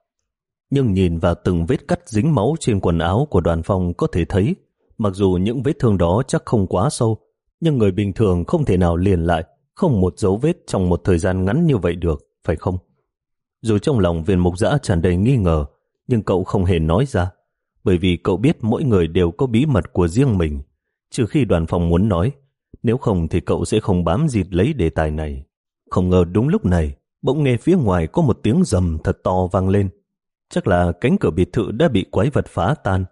Speaker 1: Nhưng nhìn vào từng vết cắt dính máu trên quần áo của đoàn phong có thể thấy, mặc dù những vết thương đó chắc không quá sâu, nhưng người bình thường không thể nào liền lại không một dấu vết trong một thời gian ngắn như vậy được, phải không? Dù trong lòng viên mục giã tràn đầy nghi ngờ, nhưng cậu không hề nói ra, bởi vì cậu biết mỗi người đều có bí mật của riêng mình, trừ khi đoàn phòng muốn nói, nếu không thì cậu sẽ không bám dịt lấy đề tài này. Không ngờ đúng lúc này, bỗng nghe phía ngoài có một tiếng rầm thật to vang lên. Chắc là cánh cửa biệt thự đã bị quái vật phá tan.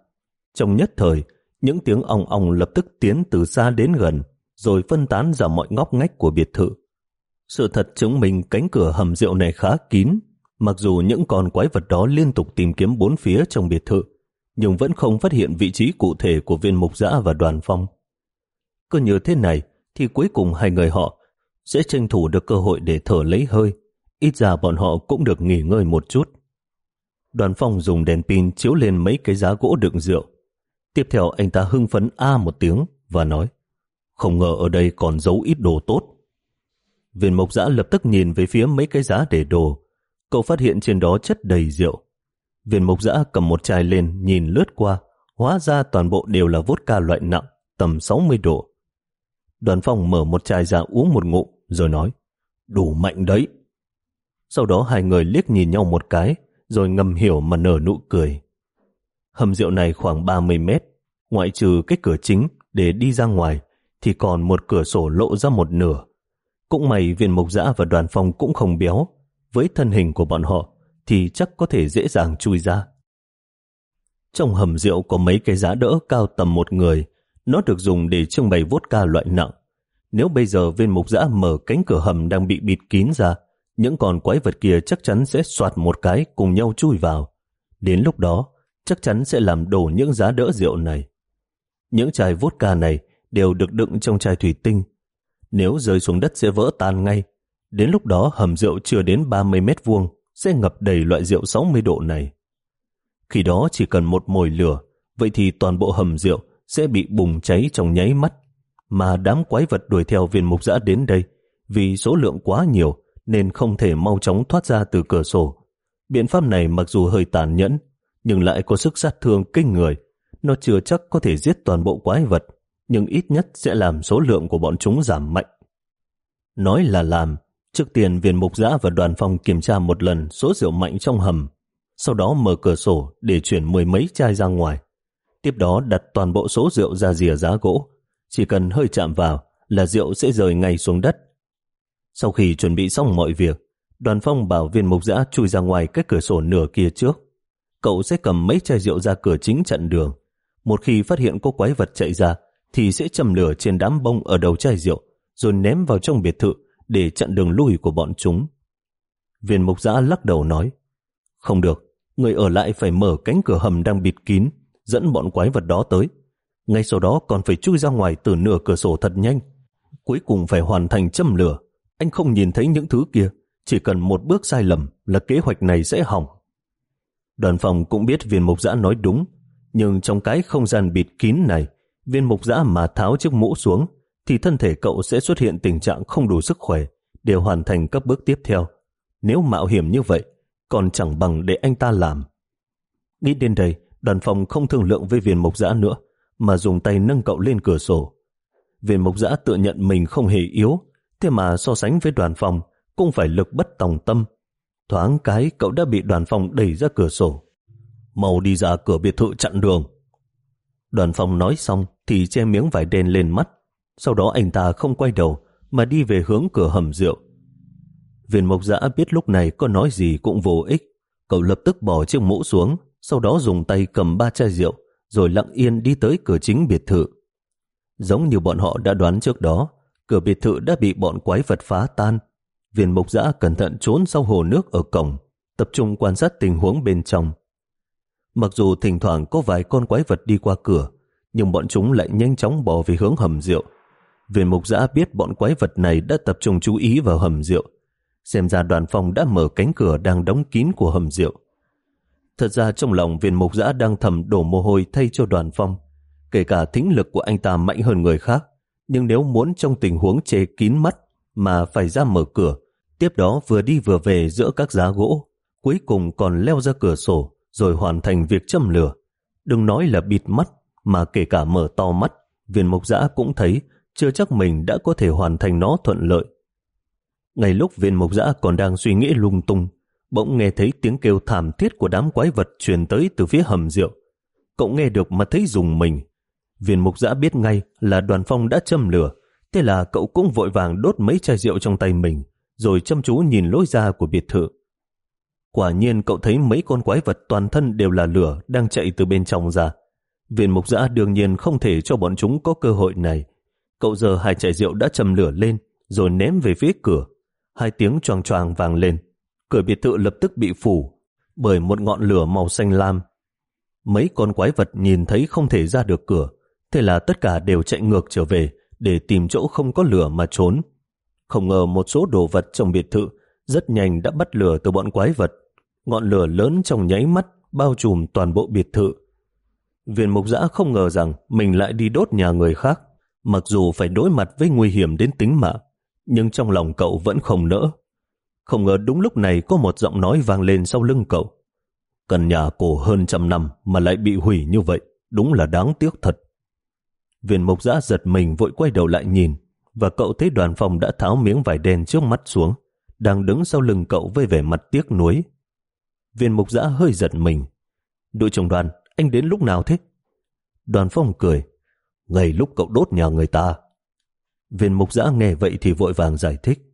Speaker 1: Trong nhất thời, những tiếng ong ong lập tức tiến từ xa đến gần, rồi phân tán ra mọi ngóc ngách của biệt thự. Sự thật chứng minh cánh cửa hầm rượu này khá kín, mặc dù những con quái vật đó liên tục tìm kiếm bốn phía trong biệt thự, nhưng vẫn không phát hiện vị trí cụ thể của viên mục giã và đoàn phong. Cứ như thế này, thì cuối cùng hai người họ sẽ tranh thủ được cơ hội để thở lấy hơi, ít ra bọn họ cũng được nghỉ ngơi một chút. Đoàn phong dùng đèn pin chiếu lên mấy cái giá gỗ đựng rượu. Tiếp theo anh ta hưng phấn A một tiếng và nói không ngờ ở đây còn giấu ít đồ tốt. Viên mộc giã lập tức nhìn về phía mấy cái giá để đồ. Cậu phát hiện trên đó chất đầy rượu. Viên mộc giã cầm một chai lên nhìn lướt qua. Hóa ra toàn bộ đều là vodka loại nặng, tầm 60 độ. Đoàn phong mở một chai ra uống một ngụm, rồi nói, đủ mạnh đấy. Sau đó hai người liếc nhìn nhau một cái, rồi ngầm hiểu mà nở nụ cười. Hầm rượu này khoảng 30 mét, ngoại trừ cái cửa chính để đi ra ngoài, thì còn một cửa sổ lộ ra một nửa. Cũng may viên mộc dã và đoàn phong cũng không béo, với thân hình của bọn họ thì chắc có thể dễ dàng chui ra. Trong hầm rượu có mấy cái giá đỡ cao tầm một người, nó được dùng để trưng bày vodka loại nặng. Nếu bây giờ viên mục giã mở cánh cửa hầm đang bị bịt kín ra, những con quái vật kia chắc chắn sẽ soạt một cái cùng nhau chui vào. Đến lúc đó, chắc chắn sẽ làm đổ những giá đỡ rượu này. Những chai vodka này đều được đựng trong chai thủy tinh. Nếu rơi xuống đất sẽ vỡ tan ngay. Đến lúc đó hầm rượu chưa đến 30 mét vuông sẽ ngập đầy loại rượu 60 độ này. Khi đó chỉ cần một mồi lửa, vậy thì toàn bộ hầm rượu sẽ bị bùng cháy trong nháy mắt. Mà đám quái vật đuổi theo viên mục giã đến đây, vì số lượng quá nhiều nên không thể mau chóng thoát ra từ cửa sổ. Biện pháp này mặc dù hơi tàn nhẫn, nhưng lại có sức sát thương kinh người. Nó chưa chắc có thể giết toàn bộ quái vật, nhưng ít nhất sẽ làm số lượng của bọn chúng giảm mạnh. Nói là làm, trước tiên viên mục giã và đoàn phòng kiểm tra một lần số rượu mạnh trong hầm, sau đó mở cửa sổ để chuyển mười mấy chai ra ngoài. Tiếp đó đặt toàn bộ số rượu ra rìa giá gỗ, chỉ cần hơi chạm vào là rượu sẽ rời ngay xuống đất. Sau khi chuẩn bị xong mọi việc, đoàn phong bảo viên mục giã chui ra ngoài cái cửa sổ nửa kia trước. Cậu sẽ cầm mấy chai rượu ra cửa chính chặn đường. Một khi phát hiện có quái vật chạy ra, thì sẽ châm lửa trên đám bông ở đầu chai rượu, rồi ném vào trong biệt thự để chặn đường lui của bọn chúng. Viên mục giã lắc đầu nói, không được, người ở lại phải mở cánh cửa hầm đang bịt kín, dẫn bọn quái vật đó tới. Ngay sau đó còn phải chui ra ngoài từ nửa cửa sổ thật nhanh. Cuối cùng phải hoàn thành châm lửa. Anh không nhìn thấy những thứ kia, chỉ cần một bước sai lầm là kế hoạch này sẽ hỏng. Đoàn phòng cũng biết viên mục giã nói đúng, nhưng trong cái không gian bịt kín này, viên mục giã mà tháo chiếc mũ xuống, thì thân thể cậu sẽ xuất hiện tình trạng không đủ sức khỏe để hoàn thành các bước tiếp theo. Nếu mạo hiểm như vậy, còn chẳng bằng để anh ta làm. Nghĩ đến đây, đoàn phòng không thương lượng với viên mục giã nữa, mà dùng tay nâng cậu lên cửa sổ. Viên mục giã tự nhận mình không hề yếu, thế mà so sánh với đoàn phòng cũng phải lực bất tòng tâm. Thoáng cái cậu đã bị đoàn phòng đẩy ra cửa sổ. màu đi ra cửa biệt thự chặn đường. Đoàn phòng nói xong thì che miếng vải đen lên mắt. Sau đó anh ta không quay đầu mà đi về hướng cửa hầm rượu. Viên mộc giã biết lúc này có nói gì cũng vô ích. Cậu lập tức bỏ chiếc mũ xuống, sau đó dùng tay cầm ba chai rượu, rồi lặng yên đi tới cửa chính biệt thự. Giống như bọn họ đã đoán trước đó, cửa biệt thự đã bị bọn quái vật phá tan. Viên mộc giã cẩn thận trốn sau hồ nước ở cổng, tập trung quan sát tình huống bên trong. Mặc dù thỉnh thoảng có vài con quái vật đi qua cửa, nhưng bọn chúng lại nhanh chóng bỏ về hướng hầm rượu. Viên mục giã biết bọn quái vật này đã tập trung chú ý vào hầm rượu. Xem ra đoàn phòng đã mở cánh cửa đang đóng kín của hầm rượu. Thật ra trong lòng viên mục giã đang thầm đổ mồ hôi thay cho đoàn phong. Kể cả thính lực của anh ta mạnh hơn người khác. Nhưng nếu muốn trong tình huống chê kín mắt mà phải ra mở cửa, tiếp đó vừa đi vừa về giữa các giá gỗ, cuối cùng còn leo ra cửa sổ rồi hoàn thành việc châm lửa. Đừng nói là bịt mắt, mà kể cả mở to mắt, viên mục giã cũng thấy chưa chắc mình đã có thể hoàn thành nó thuận lợi. Ngay lúc viên mục giã còn đang suy nghĩ lung tung, bỗng nghe thấy tiếng kêu thảm thiết của đám quái vật truyền tới từ phía hầm rượu. Cậu nghe được mà thấy dùng mình. Viên mục giã biết ngay là đoàn phong đã châm lửa, thế là cậu cũng vội vàng đốt mấy chai rượu trong tay mình, rồi chăm chú nhìn lối ra của biệt thự. Quả nhiên cậu thấy mấy con quái vật toàn thân đều là lửa đang chạy từ bên trong ra. Viên mục giã đương nhiên không thể cho bọn chúng có cơ hội này. Cậu giờ hai chai rượu đã châm lửa lên, rồi ném về phía cửa. Hai tiếng choàng choàng vàng lên. Cửa biệt thự lập tức bị phủ bởi một ngọn lửa màu xanh lam. Mấy con quái vật nhìn thấy không thể ra được cửa, thế là tất cả đều chạy ngược trở về để tìm chỗ không có lửa mà trốn. Không ngờ một số đồ vật trong biệt thự rất nhanh đã bắt lửa từ bọn quái vật. Ngọn lửa lớn trong nháy mắt bao trùm toàn bộ biệt thự. Viên mục giã không ngờ rằng mình lại đi đốt nhà người khác, mặc dù phải đối mặt với nguy hiểm đến tính mạng, nhưng trong lòng cậu vẫn không nỡ. Không ngờ đúng lúc này có một giọng nói vang lên sau lưng cậu. Căn nhà cổ hơn trăm năm mà lại bị hủy như vậy, đúng là đáng tiếc thật. Viên mục giã giật mình vội quay đầu lại nhìn, và cậu thấy đoàn phòng đã tháo miếng vải đen trước mắt xuống, đang đứng sau lưng cậu với vẻ mặt tiếc nuối. Viên mục giã hơi giật mình. Đội trưởng đoàn, anh đến lúc nào thế? Đoàn phong cười. Ngày lúc cậu đốt nhà người ta. Viên mục giã nghe vậy thì vội vàng giải thích.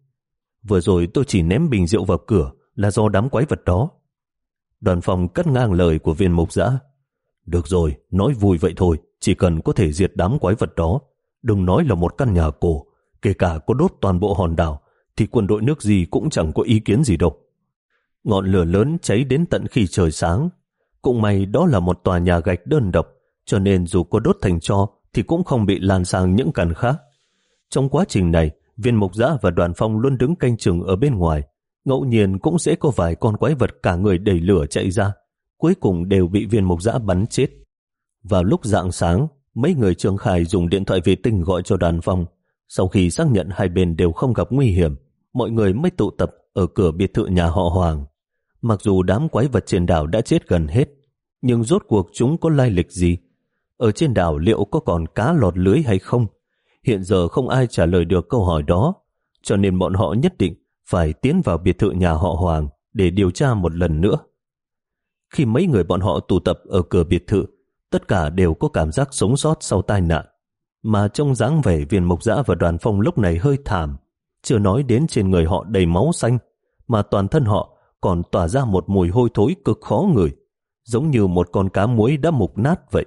Speaker 1: Vừa rồi tôi chỉ ném bình rượu vào cửa là do đám quái vật đó. Đoàn Phòng cắt ngang lời của viên mục giã. Được rồi, nói vui vậy thôi, chỉ cần có thể diệt đám quái vật đó. Đừng nói là một căn nhà cổ, kể cả có đốt toàn bộ hòn đảo, thì quân đội nước gì cũng chẳng có ý kiến gì đâu. Ngọn lửa lớn cháy đến tận khi trời sáng. Cũng may đó là một tòa nhà gạch đơn độc, cho nên dù có đốt thành cho thì cũng không bị lan sang những căn khác. Trong quá trình này, viên mục giã và đoàn phong luôn đứng canh chừng ở bên ngoài. Ngẫu nhiên cũng sẽ có vài con quái vật cả người đầy lửa chạy ra. Cuối cùng đều bị viên mục giã bắn chết. Vào lúc dạng sáng, mấy người trường khải dùng điện thoại vệ tinh gọi cho đoàn phong. Sau khi xác nhận hai bên đều không gặp nguy hiểm, mọi người mới tụ tập ở cửa biệt thự nhà họ Hoàng. Mặc dù đám quái vật trên đảo đã chết gần hết, nhưng rốt cuộc chúng có lai lịch gì? ở trên đảo liệu có còn cá lọt lưới hay không? Hiện giờ không ai trả lời được câu hỏi đó, cho nên bọn họ nhất định phải tiến vào biệt thự nhà họ Hoàng để điều tra một lần nữa. Khi mấy người bọn họ tụ tập ở cửa biệt thự, tất cả đều có cảm giác sống sót sau tai nạn. Mà trông dáng vẻ viên mộc dã và đoàn phong lúc này hơi thảm, chưa nói đến trên người họ đầy máu xanh, mà toàn thân họ còn tỏa ra một mùi hôi thối cực khó ngửi, giống như một con cá muối đã mục nát vậy.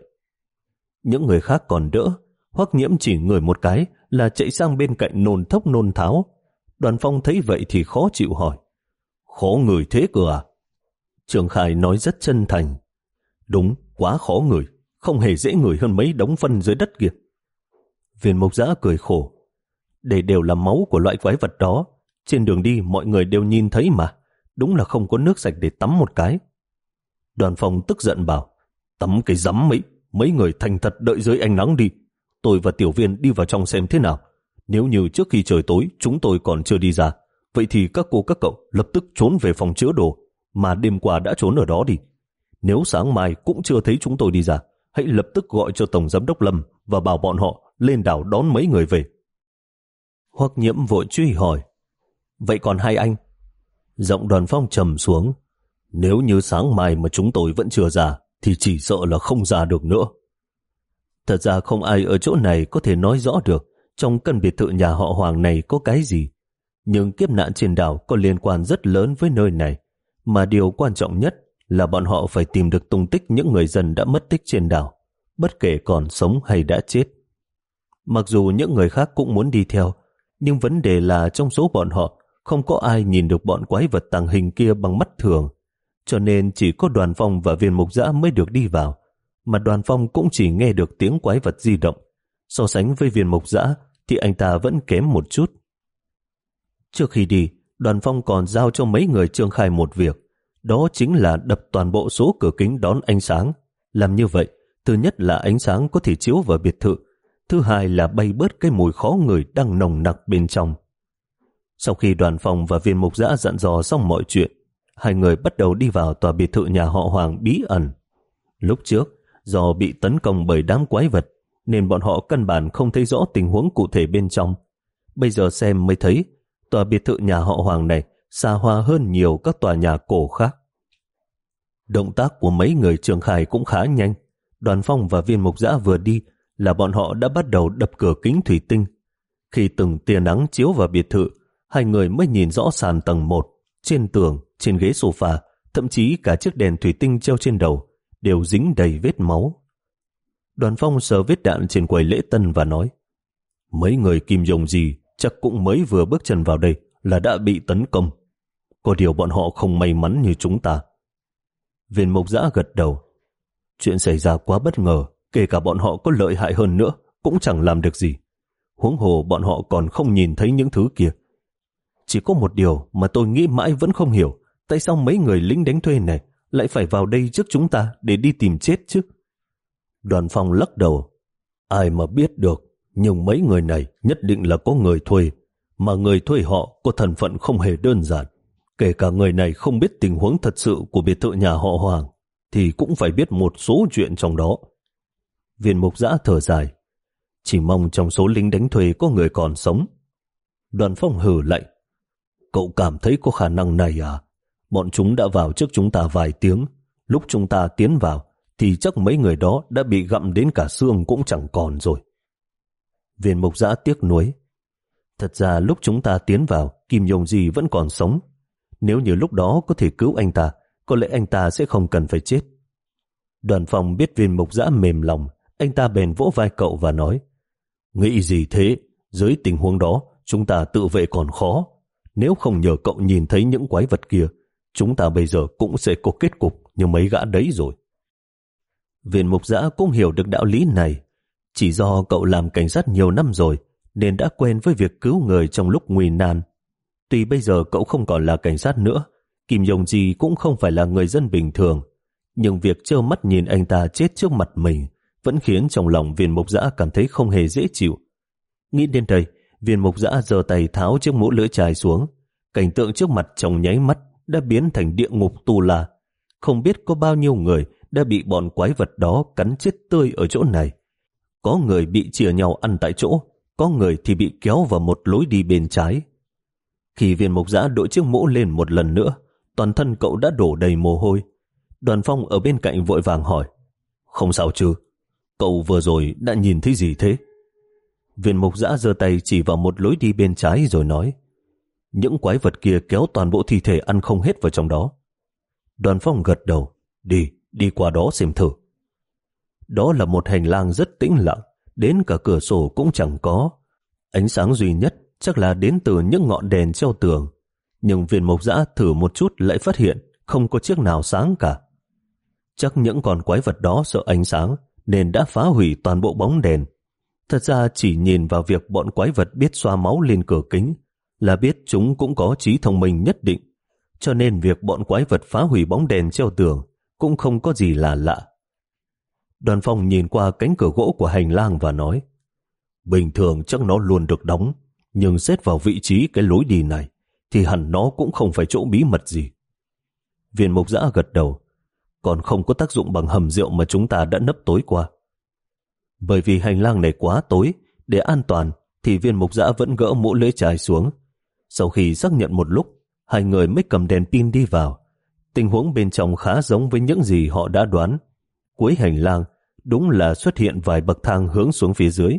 Speaker 1: Những người khác còn đỡ, hoắc nhiễm chỉ người một cái là chạy sang bên cạnh nôn thốc nôn tháo. Đoàn phong thấy vậy thì khó chịu hỏi. Khó người thế cơ à? Trường Khải nói rất chân thành. Đúng, quá khó người, không hề dễ người hơn mấy đống phân dưới đất kia. Viên mộc giã cười khổ. Để đều là máu của loại quái vật đó. Trên đường đi mọi người đều nhìn thấy mà. Đúng là không có nước sạch để tắm một cái. Đoàn phòng tức giận bảo, tắm cái rắm mấy, mấy người thành thật đợi dưới ánh nắng đi. Tôi và tiểu viên đi vào trong xem thế nào. Nếu như trước khi trời tối chúng tôi còn chưa đi ra, vậy thì các cô các cậu lập tức trốn về phòng chữa đồ, mà đêm qua đã trốn ở đó đi. Nếu sáng mai cũng chưa thấy chúng tôi đi ra, hãy lập tức gọi cho Tổng Giám đốc Lâm và bảo bọn họ lên đảo đón mấy người về. Hoặc nhiễm vội truy hỏi, vậy còn hai anh? Giọng đoàn phong trầm xuống, nếu như sáng mai mà chúng tôi vẫn chưa ra, thì chỉ sợ là không ra được nữa. Thật ra không ai ở chỗ này có thể nói rõ được trong căn biệt thự nhà họ Hoàng này có cái gì. Nhưng kiếp nạn trên đảo có liên quan rất lớn với nơi này, mà điều quan trọng nhất là bọn họ phải tìm được tung tích những người dân đã mất tích trên đảo, bất kể còn sống hay đã chết. Mặc dù những người khác cũng muốn đi theo, nhưng vấn đề là trong số bọn họ không có ai nhìn được bọn quái vật tàng hình kia bằng mắt thường, cho nên chỉ có đoàn phong và viên mục giã mới được đi vào, mà đoàn phong cũng chỉ nghe được tiếng quái vật di động. So sánh với viên mục dã thì anh ta vẫn kém một chút. Trước khi đi, đoàn phong còn giao cho mấy người trương khai một việc, đó chính là đập toàn bộ số cửa kính đón ánh sáng. Làm như vậy, thứ nhất là ánh sáng có thể chiếu vào biệt thự, thứ hai là bay bớt cái mùi khó người đang nồng nặc bên trong. Sau khi đoàn phòng và viên mục giã dặn dò xong mọi chuyện, hai người bắt đầu đi vào tòa biệt thự nhà họ Hoàng bí ẩn. Lúc trước, do bị tấn công bởi đám quái vật, nên bọn họ căn bản không thấy rõ tình huống cụ thể bên trong. Bây giờ xem mới thấy, tòa biệt thự nhà họ Hoàng này xa hoa hơn nhiều các tòa nhà cổ khác. Động tác của mấy người trường khải cũng khá nhanh. Đoàn phong và viên mục giã vừa đi là bọn họ đã bắt đầu đập cửa kính thủy tinh. Khi từng tia nắng chiếu vào biệt thự, hai người mới nhìn rõ sàn tầng 1, trên tường, trên ghế sofa, thậm chí cả chiếc đèn thủy tinh treo trên đầu, đều dính đầy vết máu. Đoàn phong sờ vết đạn trên quầy lễ tân và nói Mấy người kim dùng gì chắc cũng mới vừa bước chân vào đây là đã bị tấn công. Có điều bọn họ không may mắn như chúng ta. Viên mộc giã gật đầu. Chuyện xảy ra quá bất ngờ, kể cả bọn họ có lợi hại hơn nữa, cũng chẳng làm được gì. Huống hồ bọn họ còn không nhìn thấy những thứ kia. Chỉ có một điều mà tôi nghĩ mãi vẫn không hiểu, tại sao mấy người lính đánh thuê này lại phải vào đây trước chúng ta để đi tìm chết chứ? Đoàn phòng lắc đầu. Ai mà biết được, nhưng mấy người này nhất định là có người thuê, mà người thuê họ có thân phận không hề đơn giản. Kể cả người này không biết tình huống thật sự của biệt thự nhà họ Hoàng, thì cũng phải biết một số chuyện trong đó. Viên mục giã thở dài, chỉ mong trong số lính đánh thuê có người còn sống. Đoàn phong hử lạnh, cậu cảm thấy có khả năng này à? Bọn chúng đã vào trước chúng ta vài tiếng, lúc chúng ta tiến vào, thì chắc mấy người đó đã bị gặm đến cả xương cũng chẳng còn rồi. Viên mục giã tiếc nuối. Thật ra lúc chúng ta tiến vào, Kim Yong Di vẫn còn sống. Nếu như lúc đó có thể cứu anh ta, có lẽ anh ta sẽ không cần phải chết. Đoàn phòng biết viên mục giã mềm lòng, anh ta bèn vỗ vai cậu và nói Nghĩ gì thế? Dưới tình huống đó, chúng ta tự vệ còn khó. Nếu không nhờ cậu nhìn thấy những quái vật kia, chúng ta bây giờ cũng sẽ có kết cục như mấy gã đấy rồi. Viên mục giã cũng hiểu được đạo lý này. Chỉ do cậu làm cảnh sát nhiều năm rồi, nên đã quen với việc cứu người trong lúc nguy nan. Tuy bây giờ cậu không còn là cảnh sát nữa, Kim Yong Di cũng không phải là người dân bình thường, nhưng việc trơ mắt nhìn anh ta chết trước mặt mình vẫn khiến trong lòng viên mục giã cảm thấy không hề dễ chịu. Nghĩ đến đây, viên mục giã giơ tay tháo chiếc mũ lưỡi chai xuống. Cảnh tượng trước mặt trong nháy mắt đã biến thành địa ngục tu la. Không biết có bao nhiêu người đã bị bọn quái vật đó cắn chết tươi ở chỗ này. Có người bị chia nhau ăn tại chỗ, có người thì bị kéo vào một lối đi bên trái. Khi viên mục giã đội chiếc mũ lên một lần nữa, toàn thân cậu đã đổ đầy mồ hôi. Đoàn phong ở bên cạnh vội vàng hỏi, không sao chứ, cậu vừa rồi đã nhìn thấy gì thế? Viên mục giã giơ tay chỉ vào một lối đi bên trái rồi nói, những quái vật kia kéo toàn bộ thi thể ăn không hết vào trong đó. Đoàn phong gật đầu, đi, đi qua đó xem thử. Đó là một hành lang rất tĩnh lặng, đến cả cửa sổ cũng chẳng có. Ánh sáng duy nhất chắc là đến từ những ngọn đèn treo tường. Nhưng viên mộc dã thử một chút lại phát hiện không có chiếc nào sáng cả. Chắc những con quái vật đó sợ ánh sáng nên đã phá hủy toàn bộ bóng đèn. Thật ra chỉ nhìn vào việc bọn quái vật biết xoa máu lên cửa kính là biết chúng cũng có trí thông minh nhất định. Cho nên việc bọn quái vật phá hủy bóng đèn treo tường cũng không có gì là lạ. Đoàn phong nhìn qua cánh cửa gỗ của hành lang và nói, Bình thường chắc nó luôn được đóng, nhưng xét vào vị trí cái lối đi này thì hẳn nó cũng không phải chỗ bí mật gì. Viên mục giã gật đầu, còn không có tác dụng bằng hầm rượu mà chúng ta đã nấp tối qua. Bởi vì hành lang này quá tối, để an toàn thì viên mục giã vẫn gỡ mũ lưỡi chai xuống. Sau khi xác nhận một lúc hai người mới cầm đèn pin đi vào. Tình huống bên trong khá giống với những gì họ đã đoán. Cuối hành lang đúng là xuất hiện vài bậc thang hướng xuống phía dưới.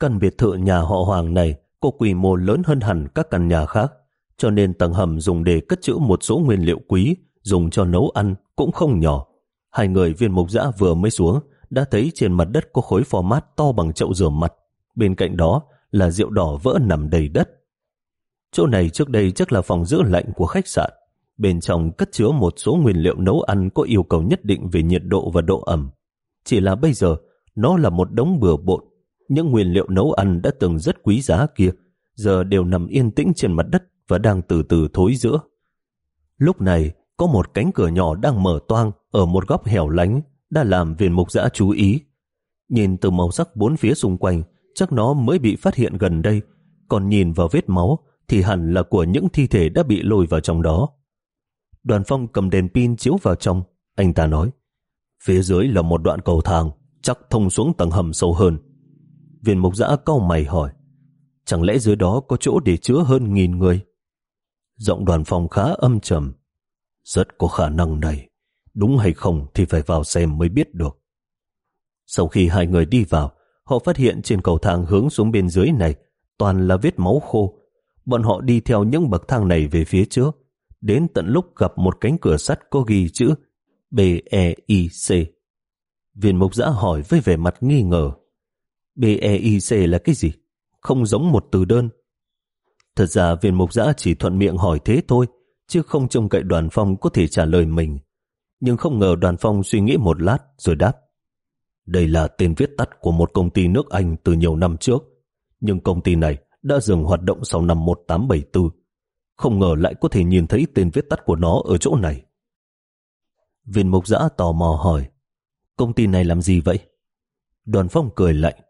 Speaker 1: Căn biệt thự nhà họ Hoàng này có quy mô lớn hơn hẳn các căn nhà khác, cho nên tầng hầm dùng để cất trữ một số nguyên liệu quý dùng cho nấu ăn cũng không nhỏ. Hai người viên mục giã vừa mới xuống đã thấy trên mặt đất có khối format to bằng chậu rửa mặt. Bên cạnh đó là rượu đỏ vỡ nằm đầy đất. Chỗ này trước đây chắc là phòng giữ lạnh của khách sạn. Bên trong cất chứa một số nguyên liệu nấu ăn có yêu cầu nhất định về nhiệt độ và độ ẩm. Chỉ là bây giờ, nó là một đống bừa bộn. Những nguyên liệu nấu ăn đã từng rất quý giá kia, giờ đều nằm yên tĩnh trên mặt đất và đang từ từ thối giữa. Lúc này, có một cánh cửa nhỏ đang mở toang ở một góc hẻo lánh, đã làm viên mục giã chú ý. Nhìn từ màu sắc bốn phía xung quanh, chắc nó mới bị phát hiện gần đây, còn nhìn vào vết máu thì hẳn là của những thi thể đã bị lôi vào trong đó. Đoàn phong cầm đèn pin chiếu vào trong, anh ta nói, phía dưới là một đoạn cầu thang, chắc thông xuống tầng hầm sâu hơn. Viên mục giã cau mày hỏi, chẳng lẽ dưới đó có chỗ để chứa hơn nghìn người? Giọng đoàn phong khá âm trầm, rất có khả năng này, đúng hay không thì phải vào xem mới biết được. Sau khi hai người đi vào, họ phát hiện trên cầu thang hướng xuống bên dưới này toàn là vết máu khô. Bọn họ đi theo những bậc thang này về phía trước, đến tận lúc gặp một cánh cửa sắt có ghi chữ B-E-I-C. Viên mục giã hỏi với vẻ mặt nghi ngờ. B-E-I-C là cái gì? Không giống một từ đơn. Thật ra viên mục giã chỉ thuận miệng hỏi thế thôi, chứ không trông cậy đoàn phong có thể trả lời mình. Nhưng không ngờ đoàn phong suy nghĩ một lát rồi đáp. Đây là tên viết tắt của một công ty nước Anh từ nhiều năm trước, nhưng công ty này đã dừng hoạt động sau năm 1874. Không ngờ lại có thể nhìn thấy tên viết tắt của nó ở chỗ này. Viên mục giã tò mò hỏi, công ty này làm gì vậy? Đoàn phong cười lạnh,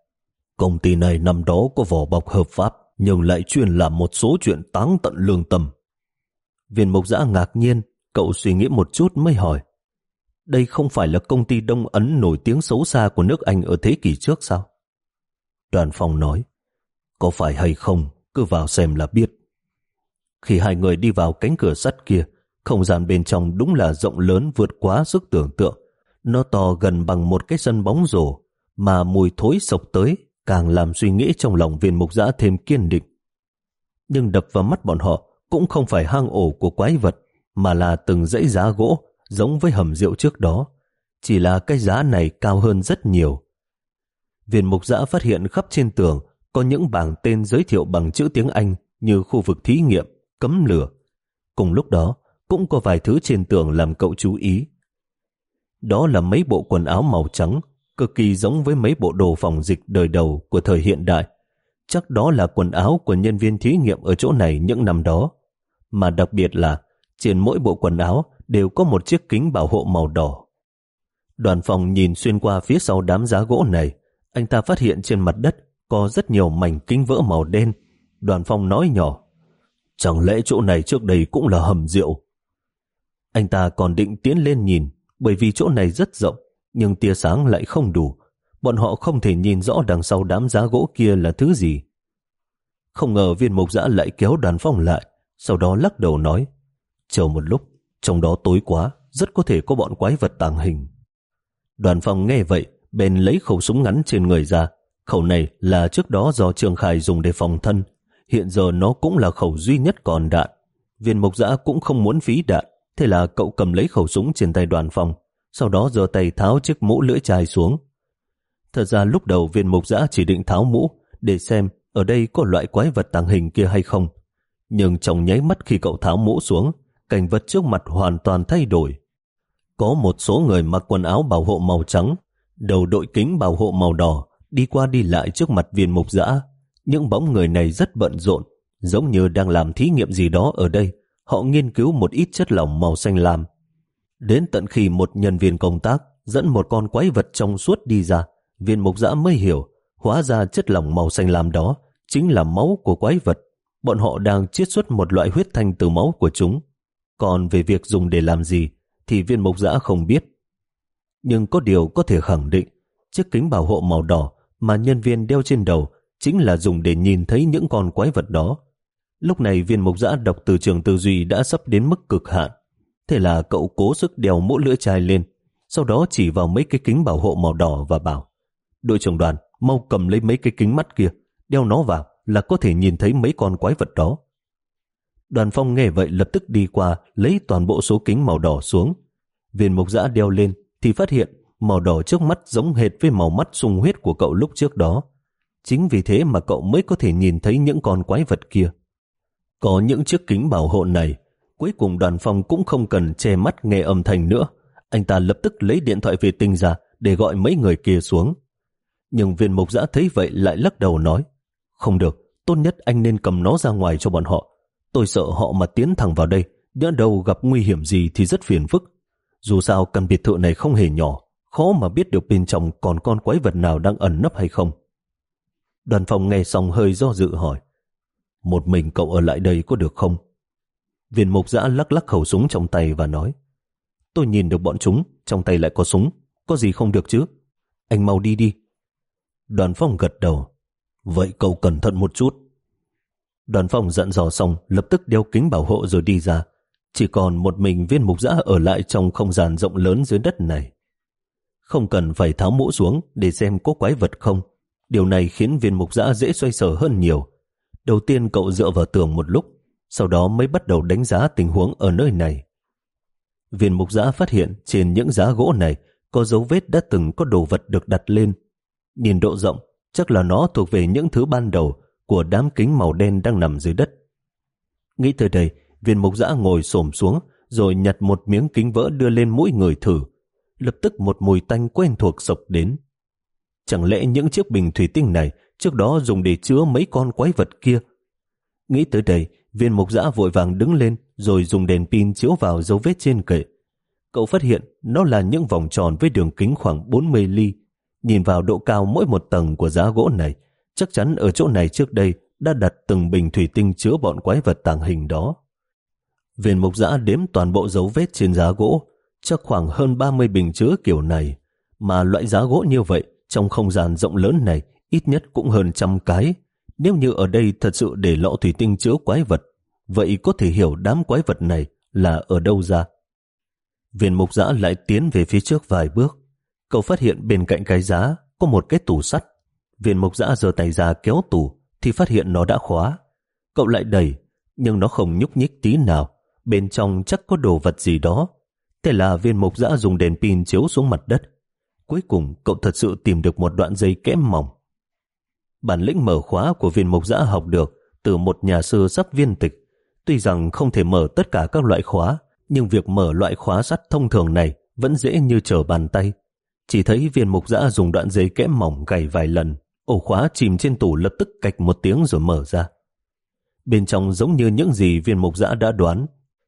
Speaker 1: công ty này năm đó có vỏ bọc hợp pháp nhưng lại chuyên làm một số chuyện táng tận lương tâm. Viên mục giã ngạc nhiên, cậu suy nghĩ một chút mới hỏi. Đây không phải là công ty Đông Ấn nổi tiếng xấu xa của nước Anh ở thế kỷ trước sao? Đoàn phong nói, có phải hay không, cứ vào xem là biết. Khi hai người đi vào cánh cửa sắt kia, không gian bên trong đúng là rộng lớn vượt quá sức tưởng tượng. Nó to gần bằng một cái sân bóng rổ, mà mùi thối sộc tới càng làm suy nghĩ trong lòng viên mục giã thêm kiên định. Nhưng đập vào mắt bọn họ cũng không phải hang ổ của quái vật, mà là từng dãy giá gỗ giống với hầm rượu trước đó. Chỉ là cái giá này cao hơn rất nhiều. Viên mục giã phát hiện khắp trên tường có những bảng tên giới thiệu bằng chữ tiếng Anh như khu vực thí nghiệm, cấm lửa. Cùng lúc đó, cũng có vài thứ trên tường làm cậu chú ý. Đó là mấy bộ quần áo màu trắng, cực kỳ giống với mấy bộ đồ phòng dịch đời đầu của thời hiện đại. Chắc đó là quần áo của nhân viên thí nghiệm ở chỗ này những năm đó. Mà đặc biệt là trên mỗi bộ quần áo đều có một chiếc kính bảo hộ màu đỏ. Đoàn phòng nhìn xuyên qua phía sau đám giá gỗ này, anh ta phát hiện trên mặt đất có rất nhiều mảnh kính vỡ màu đen. Đoàn phong nói nhỏ, chẳng lẽ chỗ này trước đây cũng là hầm rượu? Anh ta còn định tiến lên nhìn, bởi vì chỗ này rất rộng, nhưng tia sáng lại không đủ. Bọn họ không thể nhìn rõ đằng sau đám giá gỗ kia là thứ gì. Không ngờ viên mục giã lại kéo đoàn phong lại, sau đó lắc đầu nói, chờ một lúc, trong đó tối quá, rất có thể có bọn quái vật tàng hình. Đoàn phong nghe vậy, bèn lấy khẩu súng ngắn trên người ra. Khẩu này là trước đó do Trương Khải dùng để phòng thân, hiện giờ nó cũng là khẩu duy nhất còn đạn. Viên mộc giã cũng không muốn phí đạn, thế là cậu cầm lấy khẩu súng trên tay đoàn phòng sau đó giơ tay tháo chiếc mũ lưỡi chai xuống. Thật ra lúc đầu viên mộc giã chỉ định tháo mũ để xem ở đây có loại quái vật tàng hình kia hay không. Nhưng trong nháy mắt khi cậu tháo mũ xuống, cảnh vật trước mặt hoàn toàn thay đổi. Có một số người mặc quần áo bảo hộ màu trắng, đầu đội kính bảo hộ màu đỏ, đi qua đi lại trước mặt viên mục dã Những bóng người này rất bận rộn, giống như đang làm thí nghiệm gì đó ở đây. Họ nghiên cứu một ít chất lỏng màu xanh lam. Đến tận khi một nhân viên công tác dẫn một con quái vật trong suốt đi ra, viên mục dã mới hiểu, hóa ra chất lỏng màu xanh lam đó chính là máu của quái vật. Bọn họ đang chiết xuất một loại huyết thanh từ máu của chúng. Còn về việc dùng để làm gì thì viên mục dã không biết. Nhưng có điều có thể khẳng định, chiếc kính bảo hộ màu đỏ mà nhân viên đeo trên đầu chính là dùng để nhìn thấy những con quái vật đó. Lúc này viên mục giã đọc từ trường tư duy đã sắp đến mức cực hạn. Thế là cậu cố sức đeo mũ lưỡi chai lên, sau đó chỉ vào mấy cái kính bảo hộ màu đỏ và bảo đội trưởng đoàn mau cầm lấy mấy cái kính mắt kia, đeo nó vào là có thể nhìn thấy mấy con quái vật đó. Đoàn phong nghe vậy lập tức đi qua lấy toàn bộ số kính màu đỏ xuống. Viên mục giã đeo lên thì phát hiện màu đỏ trước mắt giống hệt với màu mắt sung huyết của cậu lúc trước đó. Chính vì thế mà cậu mới có thể nhìn thấy những con quái vật kia. Có những chiếc kính bảo hộ này, cuối cùng đoàn phong cũng không cần che mắt nghe âm thanh nữa. Anh ta lập tức lấy điện thoại vệ tinh ra để gọi mấy người kia xuống. Nhưng viên mục giã thấy vậy lại lắc đầu nói Không được, tốt nhất anh nên cầm nó ra ngoài cho bọn họ. Tôi sợ họ mà tiến thẳng vào đây, nhỡ đầu gặp nguy hiểm gì thì rất phiền phức. Dù sao căn biệt thự này không hề nhỏ, khó mà biết được bên trong còn con quái vật nào đang ẩn nấp hay không. Đoàn phòng nghe xong hơi do dự hỏi Một mình cậu ở lại đây có được không? Viên mục giã lắc lắc khẩu súng trong tay và nói Tôi nhìn được bọn chúng, trong tay lại có súng, có gì không được chứ? Anh mau đi đi, Đoàn phong gật đầu. Vậy cậu cẩn thận một chút. Đoàn phong dặn dò xong, lập tức đeo kính bảo hộ rồi đi ra. Chỉ còn một mình viên mục giã ở lại trong không gian rộng lớn dưới đất này. Không cần phải tháo mũ xuống để xem có quái vật không. Điều này khiến viên mục giã dễ xoay sở hơn nhiều. Đầu tiên cậu dựa vào tường một lúc, sau đó mới bắt đầu đánh giá tình huống ở nơi này. Viên mục giã phát hiện trên những giá gỗ này có dấu vết đã từng có đồ vật được đặt lên Nhìn độ rộng, chắc là nó thuộc về những thứ ban đầu của đám kính màu đen đang nằm dưới đất. Nghĩ tới đây, viên mục giã ngồi xổm xuống, rồi nhặt một miếng kính vỡ đưa lên mũi người thử. Lập tức một mùi tanh quen thuộc sộc đến. Chẳng lẽ những chiếc bình thủy tinh này trước đó dùng để chứa mấy con quái vật kia? Nghĩ tới đây, viên mục giã vội vàng đứng lên rồi dùng đèn pin chiếu vào dấu vết trên kệ. Cậu phát hiện nó là những vòng tròn với đường kính khoảng 40 ly Nhìn vào độ cao mỗi một tầng của giá gỗ này, chắc chắn ở chỗ này trước đây đã đặt từng bình thủy tinh chứa bọn quái vật tàng hình đó. Viên mục giã đếm toàn bộ dấu vết trên giá gỗ, chắc khoảng hơn 30 bình chứa kiểu này, mà loại giá gỗ như vậy trong không gian rộng lớn này ít nhất cũng hơn trăm cái. Nếu như ở đây thật sự để lọ thủy tinh chứa quái vật, vậy có thể hiểu đám quái vật này là ở đâu ra. Viên mục giã lại tiến về phía trước vài bước, Cậu phát hiện bên cạnh cái giá có một cái tủ sắt. Viên mục giã giơ tay ra kéo tủ thì phát hiện nó đã khóa. Cậu lại đẩy, nhưng nó không nhúc nhích tí nào. Bên trong chắc có đồ vật gì đó. Thế là viên mục giã dùng đèn pin chiếu xuống mặt đất. Cuối cùng cậu thật sự tìm được một đoạn dây kẽm mỏng. Bản lĩnh mở khóa của viên mục giã học được từ một nhà sư sắp viên tịch. Tuy rằng không thể mở tất cả các loại khóa, nhưng việc mở loại khóa sắt thông thường này vẫn dễ như trở bàn tay. Chỉ thấy viên mục giã dùng đoạn dây kẽm mỏng gảy vài lần, ổ khóa chìm trên tủ lập tức cạch một tiếng rồi mở ra. Bên trong giống như những gì viên mục giã đã đoán,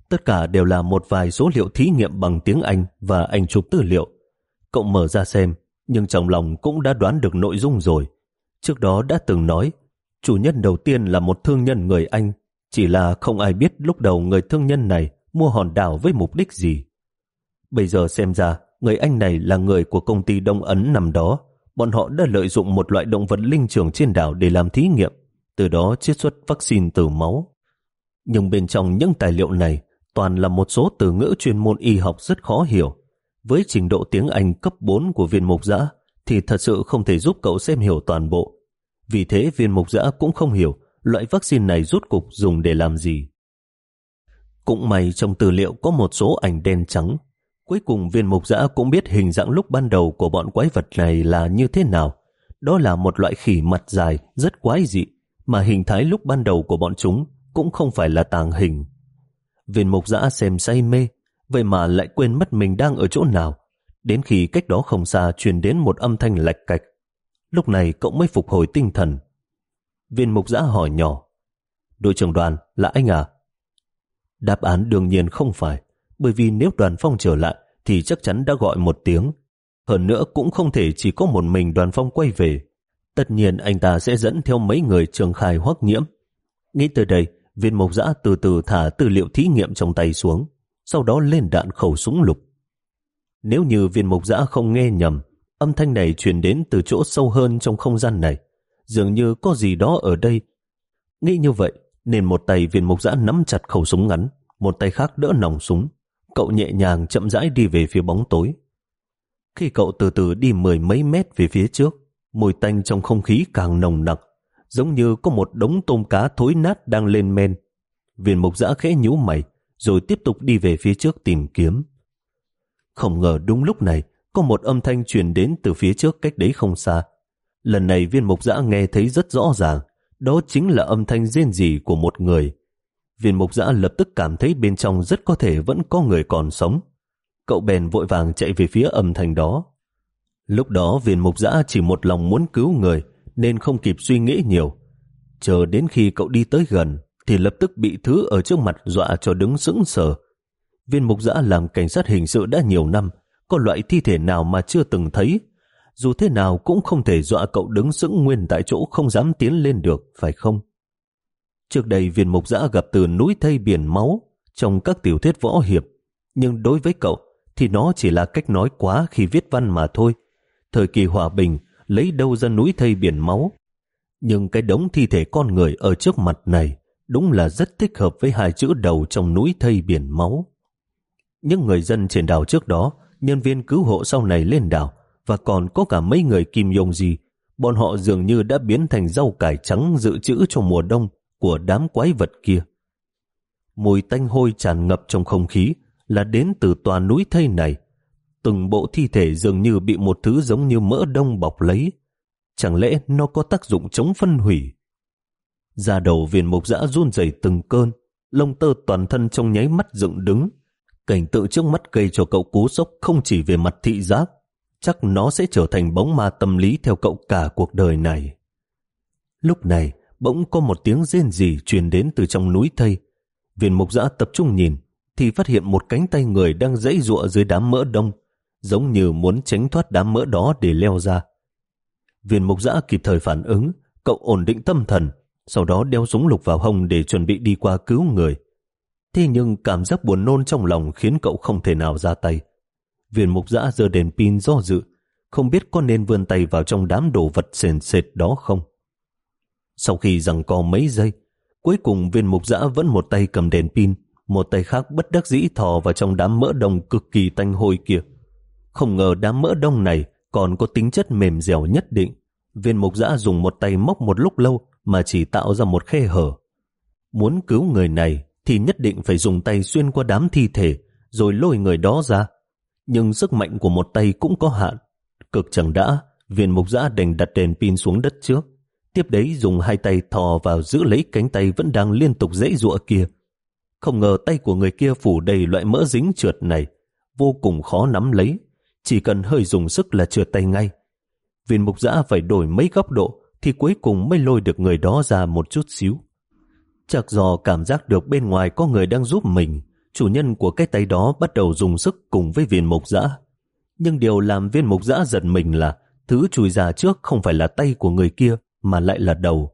Speaker 1: tất cả đều là một vài số liệu thí nghiệm bằng tiếng Anh và ảnh chụp tư liệu. Cậu mở ra xem, nhưng trong lòng cũng đã đoán được nội dung rồi. Trước đó đã từng nói, chủ nhân đầu tiên là một thương nhân người Anh, chỉ là không ai biết lúc đầu người thương nhân này mua hòn đảo với mục đích gì. Bây giờ xem ra, người anh này là người của công ty Đông Ấn nằm đó. Bọn họ đã lợi dụng một loại động vật linh trưởng trên đảo để làm thí nghiệm, từ đó chiết xuất vaccine từ máu. Nhưng bên trong những tài liệu này toàn là một số từ ngữ chuyên môn y học rất khó hiểu. Với trình độ tiếng Anh cấp 4 của viên mục giã thì thật sự không thể giúp cậu xem hiểu toàn bộ. Vì thế viên mục giã cũng không hiểu loại vaccine này rút cục dùng để làm gì. Cũng may trong tư liệu có một số ảnh đen trắng. Cuối cùng viên mục giã cũng biết hình dạng lúc ban đầu của bọn quái vật này là như thế nào. Đó là một loại khỉ mặt dài, rất quái dị, mà hình thái lúc ban đầu của bọn chúng cũng không phải là tàng hình. Viên mục giã xem say mê, vậy mà lại quên mất mình đang ở chỗ nào. Đến khi cách đó không xa truyền đến một âm thanh lạch cạch. Lúc này cậu mới phục hồi tinh thần. Viên mục giã hỏi nhỏ. Đội trưởng đoàn là anh à? Đáp án đương nhiên không phải, bởi vì nếu đoàn phong trở lại thì chắc chắn đã gọi một tiếng. Hơn nữa cũng không thể chỉ có một mình đoàn phong quay về. Tất nhiên anh ta sẽ dẫn theo mấy người trường khai hoắc nhiễm. Nghĩ tới đây, viên mộc giã từ từ thả tư liệu thí nghiệm trong tay xuống, sau đó lên đạn khẩu súng lục. Nếu như viên mộc giã không nghe nhầm, âm thanh này truyền đến từ chỗ sâu hơn trong không gian này. Dường như có gì đó ở đây. Nghĩ như vậy, nên một tay viên mộc giã nắm chặt khẩu súng ngắn, một tay khác đỡ nòng súng. Cậu nhẹ nhàng chậm rãi đi về phía bóng tối. Khi cậu từ từ đi mười mấy mét về phía trước, mùi tanh trong không khí càng nồng nặc, giống như có một đống tôm cá thối nát đang lên men. Viên mục giã khẽ nhíu mày, rồi tiếp tục đi về phía trước tìm kiếm. Không ngờ đúng lúc này, có một âm thanh truyền đến từ phía trước cách đấy không xa. Lần này viên mục giã nghe thấy rất rõ ràng, đó chính là âm thanh rên rỉ của một người. Viên mục giã lập tức cảm thấy bên trong rất có thể vẫn có người còn sống. Cậu bèn vội vàng chạy về phía âm thanh đó. Lúc đó viên mục giã chỉ một lòng muốn cứu người nên không kịp suy nghĩ nhiều. Chờ đến khi cậu đi tới gần thì lập tức bị thứ ở trước mặt dọa cho đứng sững sờ. Viên mục giã làm cảnh sát hình sự đã nhiều năm, có loại thi thể nào mà chưa từng thấy dù thế nào cũng không thể dọa cậu đứng sững nguyên tại chỗ không dám tiến lên được, phải không? Trước đây viên mục giã gặp từ núi thây biển máu trong các tiểu thuyết võ hiệp, nhưng đối với cậu thì nó chỉ là cách nói quá khi viết văn mà thôi. Thời kỳ hòa bình lấy đâu ra núi thây biển máu. Nhưng cái đống thi thể con người ở trước mặt này đúng là rất thích hợp với hai chữ đầu trong núi thây biển máu. Những người dân trên đảo trước đó, nhân viên cứu hộ sau này lên đảo, và còn có cả mấy người kim yông gì. Bọn họ dường như đã biến thành rau cải trắng dự trữ cho mùa đông của đám quái vật kia. Mùi tanh hôi tràn ngập trong không khí là đến từ tòa núi thây này. Từng bộ thi thể dường như bị một thứ giống như mỡ đông bọc lấy. Chẳng lẽ nó có tác dụng chống phân hủy? Da đầu viên mục dã run rẩy từng cơn, lông tơ toàn thân trong nháy mắt dựng đứng. Cảnh tượng trước mắt gây cho cậu cú sốc không chỉ về mặt thị giác chắc nó sẽ trở thành bóng ma tâm lý theo cậu cả cuộc đời này. Lúc này, bỗng có một tiếng rên rỉ truyền đến từ trong núi thây. Viên mục giã tập trung nhìn, thì phát hiện một cánh tay người đang dãy ruộng dưới đám mỡ đông, giống như muốn tránh thoát đám mỡ đó để leo ra. Viên mục giã kịp thời phản ứng, cậu ổn định tâm thần, sau đó đeo súng lục vào hông để chuẩn bị đi qua cứu người. Thế nhưng cảm giác buồn nôn trong lòng khiến cậu không thể nào ra tay. Viên mục giã giờ đèn pin do dự, không biết có nên vươn tay vào trong đám đồ vật sền sệt đó không. Sau khi rằng co mấy giây, cuối cùng viên mục giã vẫn một tay cầm đèn pin, một tay khác bất đắc dĩ thò vào trong đám mỡ đồng cực kỳ tanh hôi kia. Không ngờ đám mỡ đông này còn có tính chất mềm dẻo nhất định. Viên mục giã dùng một tay móc một lúc lâu mà chỉ tạo ra một khe hở. Muốn cứu người này thì nhất định phải dùng tay xuyên qua đám thi thể rồi lôi người đó ra nhưng sức mạnh của một tay cũng có hạn. Cực chẳng đã, viên mục giã đành đặt đèn pin xuống đất trước. Tiếp đấy dùng hai tay thò vào giữ lấy cánh tay vẫn đang liên tục dễ dụa kia. Không ngờ tay của người kia phủ đầy loại mỡ dính trượt này, vô cùng khó nắm lấy. Chỉ cần hơi dùng sức là trượt tay ngay. Viên mục giã phải đổi mấy góc độ thì cuối cùng mới lôi được người đó ra một chút xíu. Chắc do cảm giác được bên ngoài có người đang giúp mình, chủ nhân của cái tay đó bắt đầu dùng sức cùng với viên mục giã. Nhưng điều làm viên mục giã giật mình là thứ chùi ra trước không phải là tay của người kia mà lại là đầu.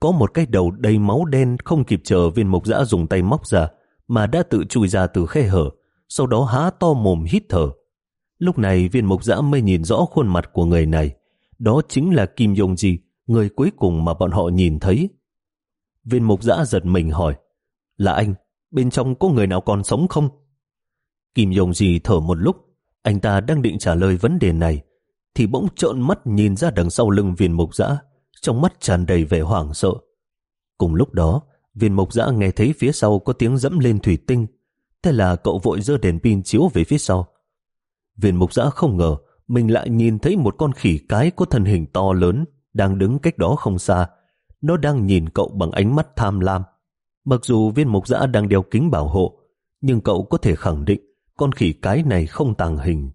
Speaker 1: Có một cái đầu đầy máu đen không kịp chờ viên mục giã dùng tay móc ra mà đã tự chui ra từ khe hở sau đó há to mồm hít thở. Lúc này viên mục giã mới nhìn rõ khuôn mặt của người này. Đó chính là Kim Dung Ji, người cuối cùng mà bọn họ nhìn thấy. Viên mục giã giật mình hỏi, là anh, bên trong có người nào còn sống không? Kim Dung Ji thở một lúc, anh ta đang định trả lời vấn đề này, thì bỗng trợn mắt nhìn ra đằng sau lưng viên mục giã, trong mắt tràn đầy vẻ hoảng sợ. Cùng lúc đó, viên mục giã nghe thấy phía sau có tiếng dẫm lên thủy tinh, thế là cậu vội dơ đèn pin chiếu về phía sau. Viên mục giã không ngờ mình lại nhìn thấy một con khỉ cái có thân hình to lớn đang đứng cách đó không xa. Nó đang nhìn cậu bằng ánh mắt tham lam. Mặc dù viên mục giã đang đeo kính bảo hộ, nhưng cậu có thể khẳng định con khỉ cái này không tàng hình.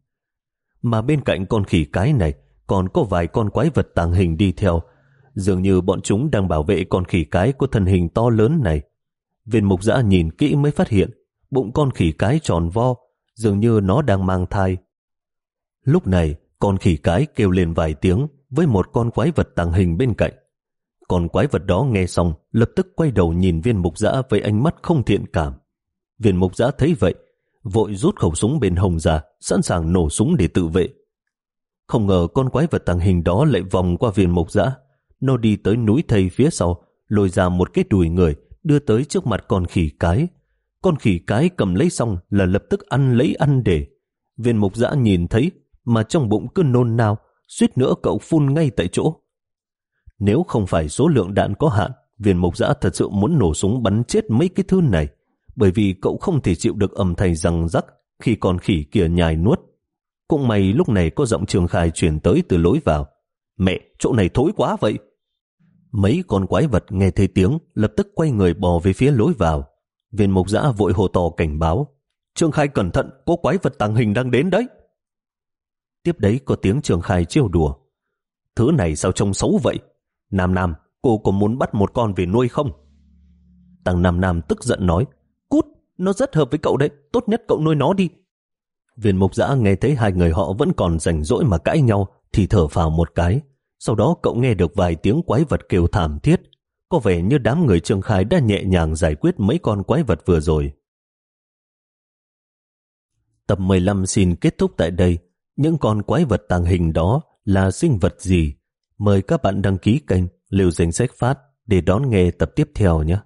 Speaker 1: Mà bên cạnh con khỉ cái này còn có vài con quái vật tàng hình đi theo. Dường như bọn chúng đang bảo vệ con khỉ cái có thân hình to lớn này. Viên mục giã nhìn kỹ mới phát hiện bụng con khỉ cái tròn vo, dường như nó đang mang thai. Lúc này, con khỉ cái kêu lên vài tiếng với một con quái vật tàng hình bên cạnh. Con quái vật đó nghe xong, lập tức quay đầu nhìn viên mục giã với ánh mắt không thiện cảm. Viên mục giã thấy vậy, vội rút khẩu súng bên hồng ra, sẵn sàng nổ súng để tự vệ. Không ngờ con quái vật tàng hình đó lại vòng qua viên mục giã. Nó đi tới núi thây phía sau, lôi ra một cái đùi người, đưa tới trước mặt con khỉ cái. Con khỉ cái cầm lấy xong là lập tức ăn lấy ăn để. Viên mục giã nhìn thấy mà trong bụng cứ nôn nao, suýt nữa cậu phun ngay tại chỗ. Nếu không phải số lượng đạn có hạn, viên mục giã thật sự muốn nổ súng bắn chết mấy cái thứ này, bởi vì cậu không thể chịu được âm thanh răng rắc khi con khỉ kia nhài nuốt. Cũng may lúc này có giọng trường khai chuyển tới từ lối vào. Mẹ, chỗ này thối quá vậy. Mấy con quái vật nghe thấy tiếng, lập tức quay người bò về phía lối vào. Viên mục giã vội hồ to cảnh báo. Trương Khai cẩn thận, có quái vật tàng hình đang đến đấy. Tiếp đấy có tiếng trường Khai trêu đùa. Thứ này sao trông xấu vậy? Nam Nam, cô có muốn bắt một con về nuôi không? Tăng Nam Nam tức giận nói. Cút, nó rất hợp với cậu đấy, tốt nhất cậu nuôi nó đi. Viên mục giã nghe thấy hai người họ vẫn còn rảnh rỗi mà cãi nhau, thì thở phào một cái. Sau đó cậu nghe được vài tiếng quái vật kêu thảm thiết, có vẻ như đám người Trương Khai đã nhẹ nhàng giải quyết mấy con quái vật vừa rồi. Tập 15 xin kết thúc tại đây. Những con quái vật tàng hình đó là sinh vật gì? Mời các bạn đăng ký kênh Liều Danh Sách Phát để đón nghe tập tiếp theo nhé.